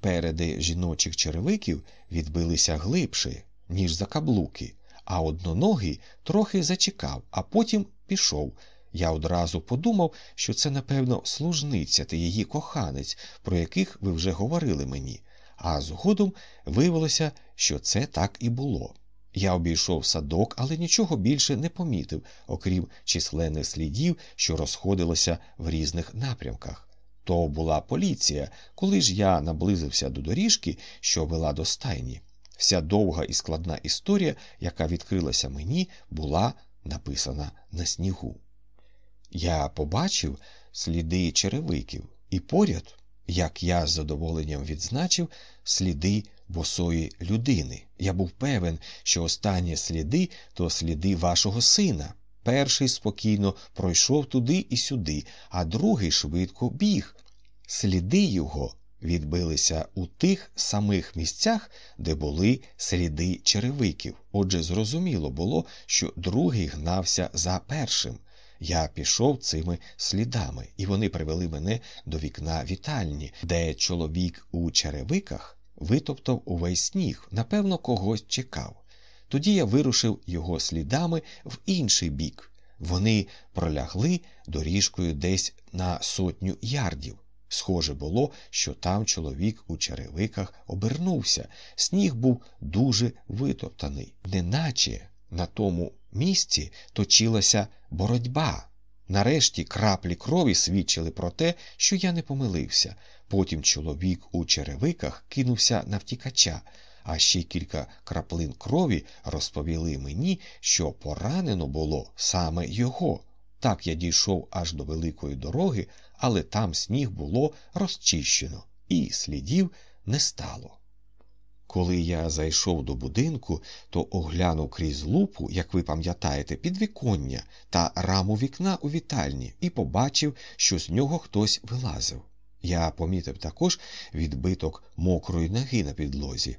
Переди жіночих черевиків відбилися глибше, ніж за каблуки, а одноногий трохи зачекав, а потім пішов. Я одразу подумав, що це, напевно, служниця та її коханець, про яких ви вже говорили мені, а згодом виявилося, що це так і було. Я обійшов садок, але нічого більше не помітив, окрім численних слідів, що розходилися в різних напрямках. То була поліція, коли ж я наблизився до доріжки, що вела до стайні. Вся довга і складна історія, яка відкрилася мені, була написана на снігу. Я побачив сліди черевиків, і поряд, як я з задоволенням відзначив, сліди босої людини. Я був певен, що останні сліди то сліди вашого сина. Перший спокійно пройшов туди і сюди, а другий швидко біг. Сліди його відбилися у тих самих місцях, де були сліди черевиків. Отже, зрозуміло було, що другий гнався за першим. Я пішов цими слідами, і вони привели мене до вікна вітальні, де чоловік у черевиках витоптав увесь сніг, напевно, когось чекав. Тоді я вирушив його слідами в інший бік. Вони пролягли доріжкою десь на сотню ярдів. Схоже було, що там чоловік у черевиках обернувся. Сніг був дуже витоптаний, неначе на тому місці точилася боротьба. Нарешті краплі крові свідчили про те, що я не помилився. Потім чоловік у черевиках кинувся на втікача, а ще кілька краплин крові розповіли мені, що поранено було саме його. Так я дійшов аж до великої дороги, але там сніг було розчищено, і слідів не стало. Коли я зайшов до будинку, то оглянув крізь лупу, як ви пам'ятаєте, підвіконня та раму вікна у вітальні і побачив, що з нього хтось вилазив. Я помітив також відбиток мокрої ноги на підлозі.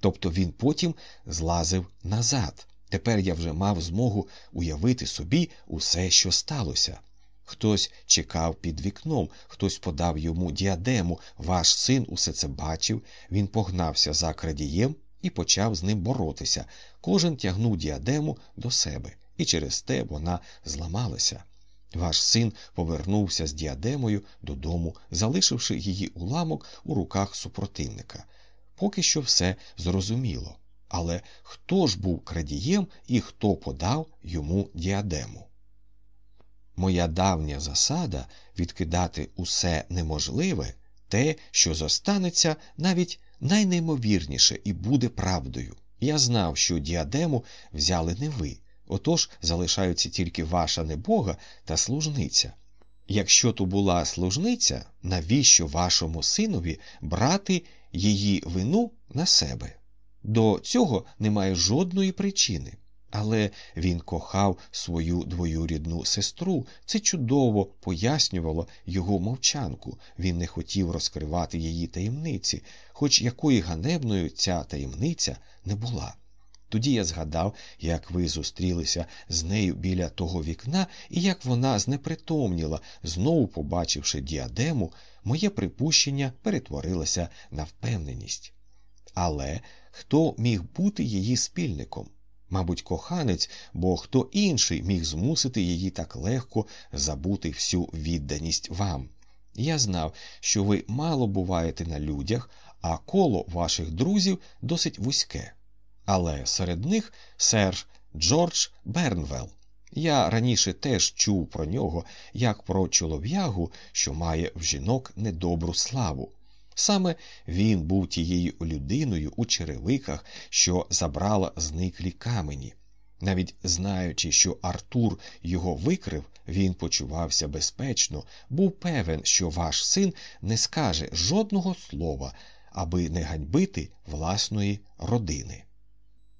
Тобто він потім злазив назад. Тепер я вже мав змогу уявити собі усе, що сталося. Хтось чекав під вікном, хтось подав йому діадему. Ваш син усе це бачив, він погнався за крадієм і почав з ним боротися. Кожен тягнув діадему до себе, і через те вона зламалася. Ваш син повернувся з діадемою додому, залишивши її уламок у руках супротивника. Поки що все зрозуміло. Але хто ж був крадієм і хто подав йому діадему? Моя давня засада відкидати усе неможливе, те, що зостанеться навіть найнеймовірніше і буде правдою. Я знав, що діадему взяли не ви, отож залишаються тільки ваша небога та служниця. Якщо то була служниця, навіщо вашому синові брати її вину на себе? До цього немає жодної причини. Але він кохав свою двоюрідну сестру. Це чудово пояснювало його мовчанку. Він не хотів розкривати її таємниці, хоч якої ганебною ця таємниця не була. Тоді я згадав, як ви зустрілися з нею біля того вікна, і як вона знепритомніла, знову побачивши діадему, моє припущення перетворилося на впевненість. Але хто міг бути її спільником? Мабуть, коханець, бо хто інший міг змусити її так легко забути всю відданість вам. Я знав, що ви мало буваєте на людях, а коло ваших друзів досить вузьке. Але серед них сер Джордж Бернвелл. Я раніше теж чув про нього як про чолов'ягу, що має в жінок недобру славу. Саме він був тією людиною у черевиках, що забрала зниклі камені. Навіть знаючи, що Артур його викрив, він почувався безпечно, був певен, що ваш син не скаже жодного слова, аби не ганьбити власної родини.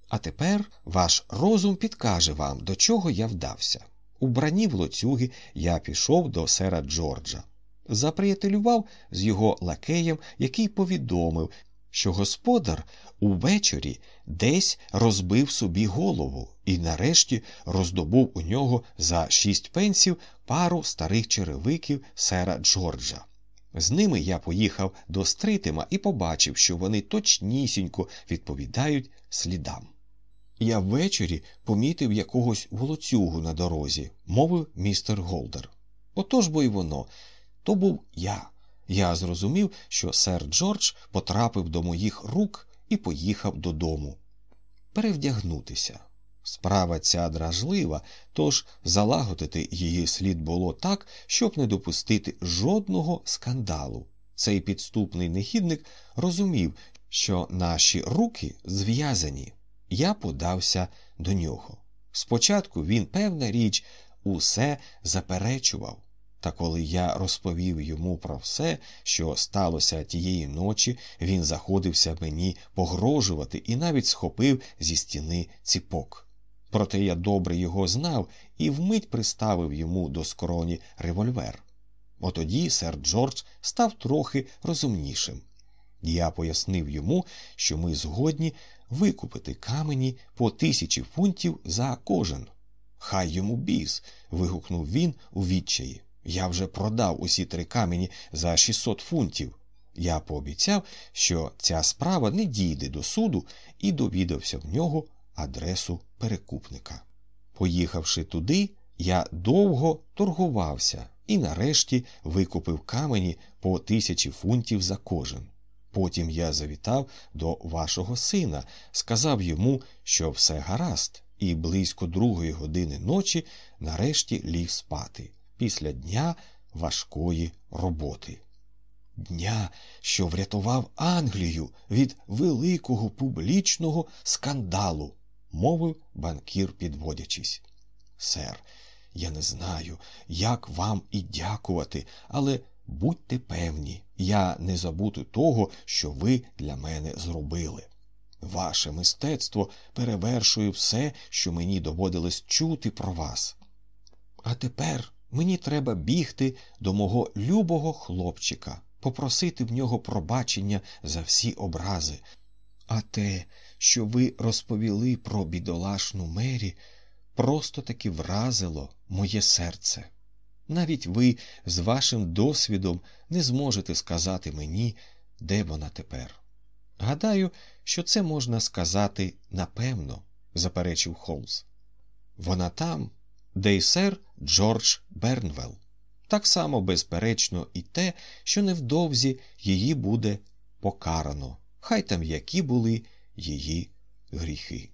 А тепер ваш розум підкаже вам, до чого я вдався. У брані в лоцюги я пішов до сера Джорджа заприятелював з його лакеєм, який повідомив, що господар увечері десь розбив собі голову і нарешті роздобув у нього за шість пенсів пару старих черевиків сера Джорджа. З ними я поїхав до Стритима і побачив, що вони точнісінько відповідають слідам. Я ввечері помітив якогось волоцюгу на дорозі, мовив містер Голдер. Отож бо й воно то був я. Я зрозумів, що сер Джордж потрапив до моїх рук і поїхав додому. Перевдягнутися. Справа ця дражлива, тож залагодити її слід було так, щоб не допустити жодного скандалу. Цей підступний нехідник розумів, що наші руки зв'язані. Я подався до нього. Спочатку він, певна річ, усе заперечував. Та коли я розповів йому про все, що сталося тієї ночі, він заходився мені погрожувати і навіть схопив зі стіни ціпок. Проте я добре його знав і вмить приставив йому до скроні револьвер. Отоді сер Джордж став трохи розумнішим. Я пояснив йому, що ми згодні викупити камені по тисячі фунтів за кожен. Хай йому біс. вигукнув він у відчаї. Я вже продав усі три камені за 600 фунтів. Я пообіцяв, що ця справа не дійде до суду і довідався в нього адресу перекупника. Поїхавши туди, Я довго торгувався і нарешті викупив камені по тисячі фунтів за кожен. Потім я завітав до вашого сина, сказав йому, що все гаразд, і близько другої години ночі нарешті ліг спати після дня важкої роботи. Дня, що врятував Англію від великого публічного скандалу, мовив банкір, підводячись. Сер, я не знаю, як вам і дякувати, але будьте певні, я не забуду того, що ви для мене зробили. Ваше мистецтво перевершує все, що мені доводилось чути про вас. А тепер мені треба бігти до мого любого хлопчика, попросити в нього пробачення за всі образи. А те, що ви розповіли про бідолашну мері, просто таки вразило моє серце. Навіть ви з вашим досвідом не зможете сказати мені, де вона тепер. Гадаю, що це можна сказати напевно, заперечив Холмс. Вона там, де й сер Джордж Бернвелл. Так само безперечно і те, що невдовзі її буде покарано, хай там які були її гріхи.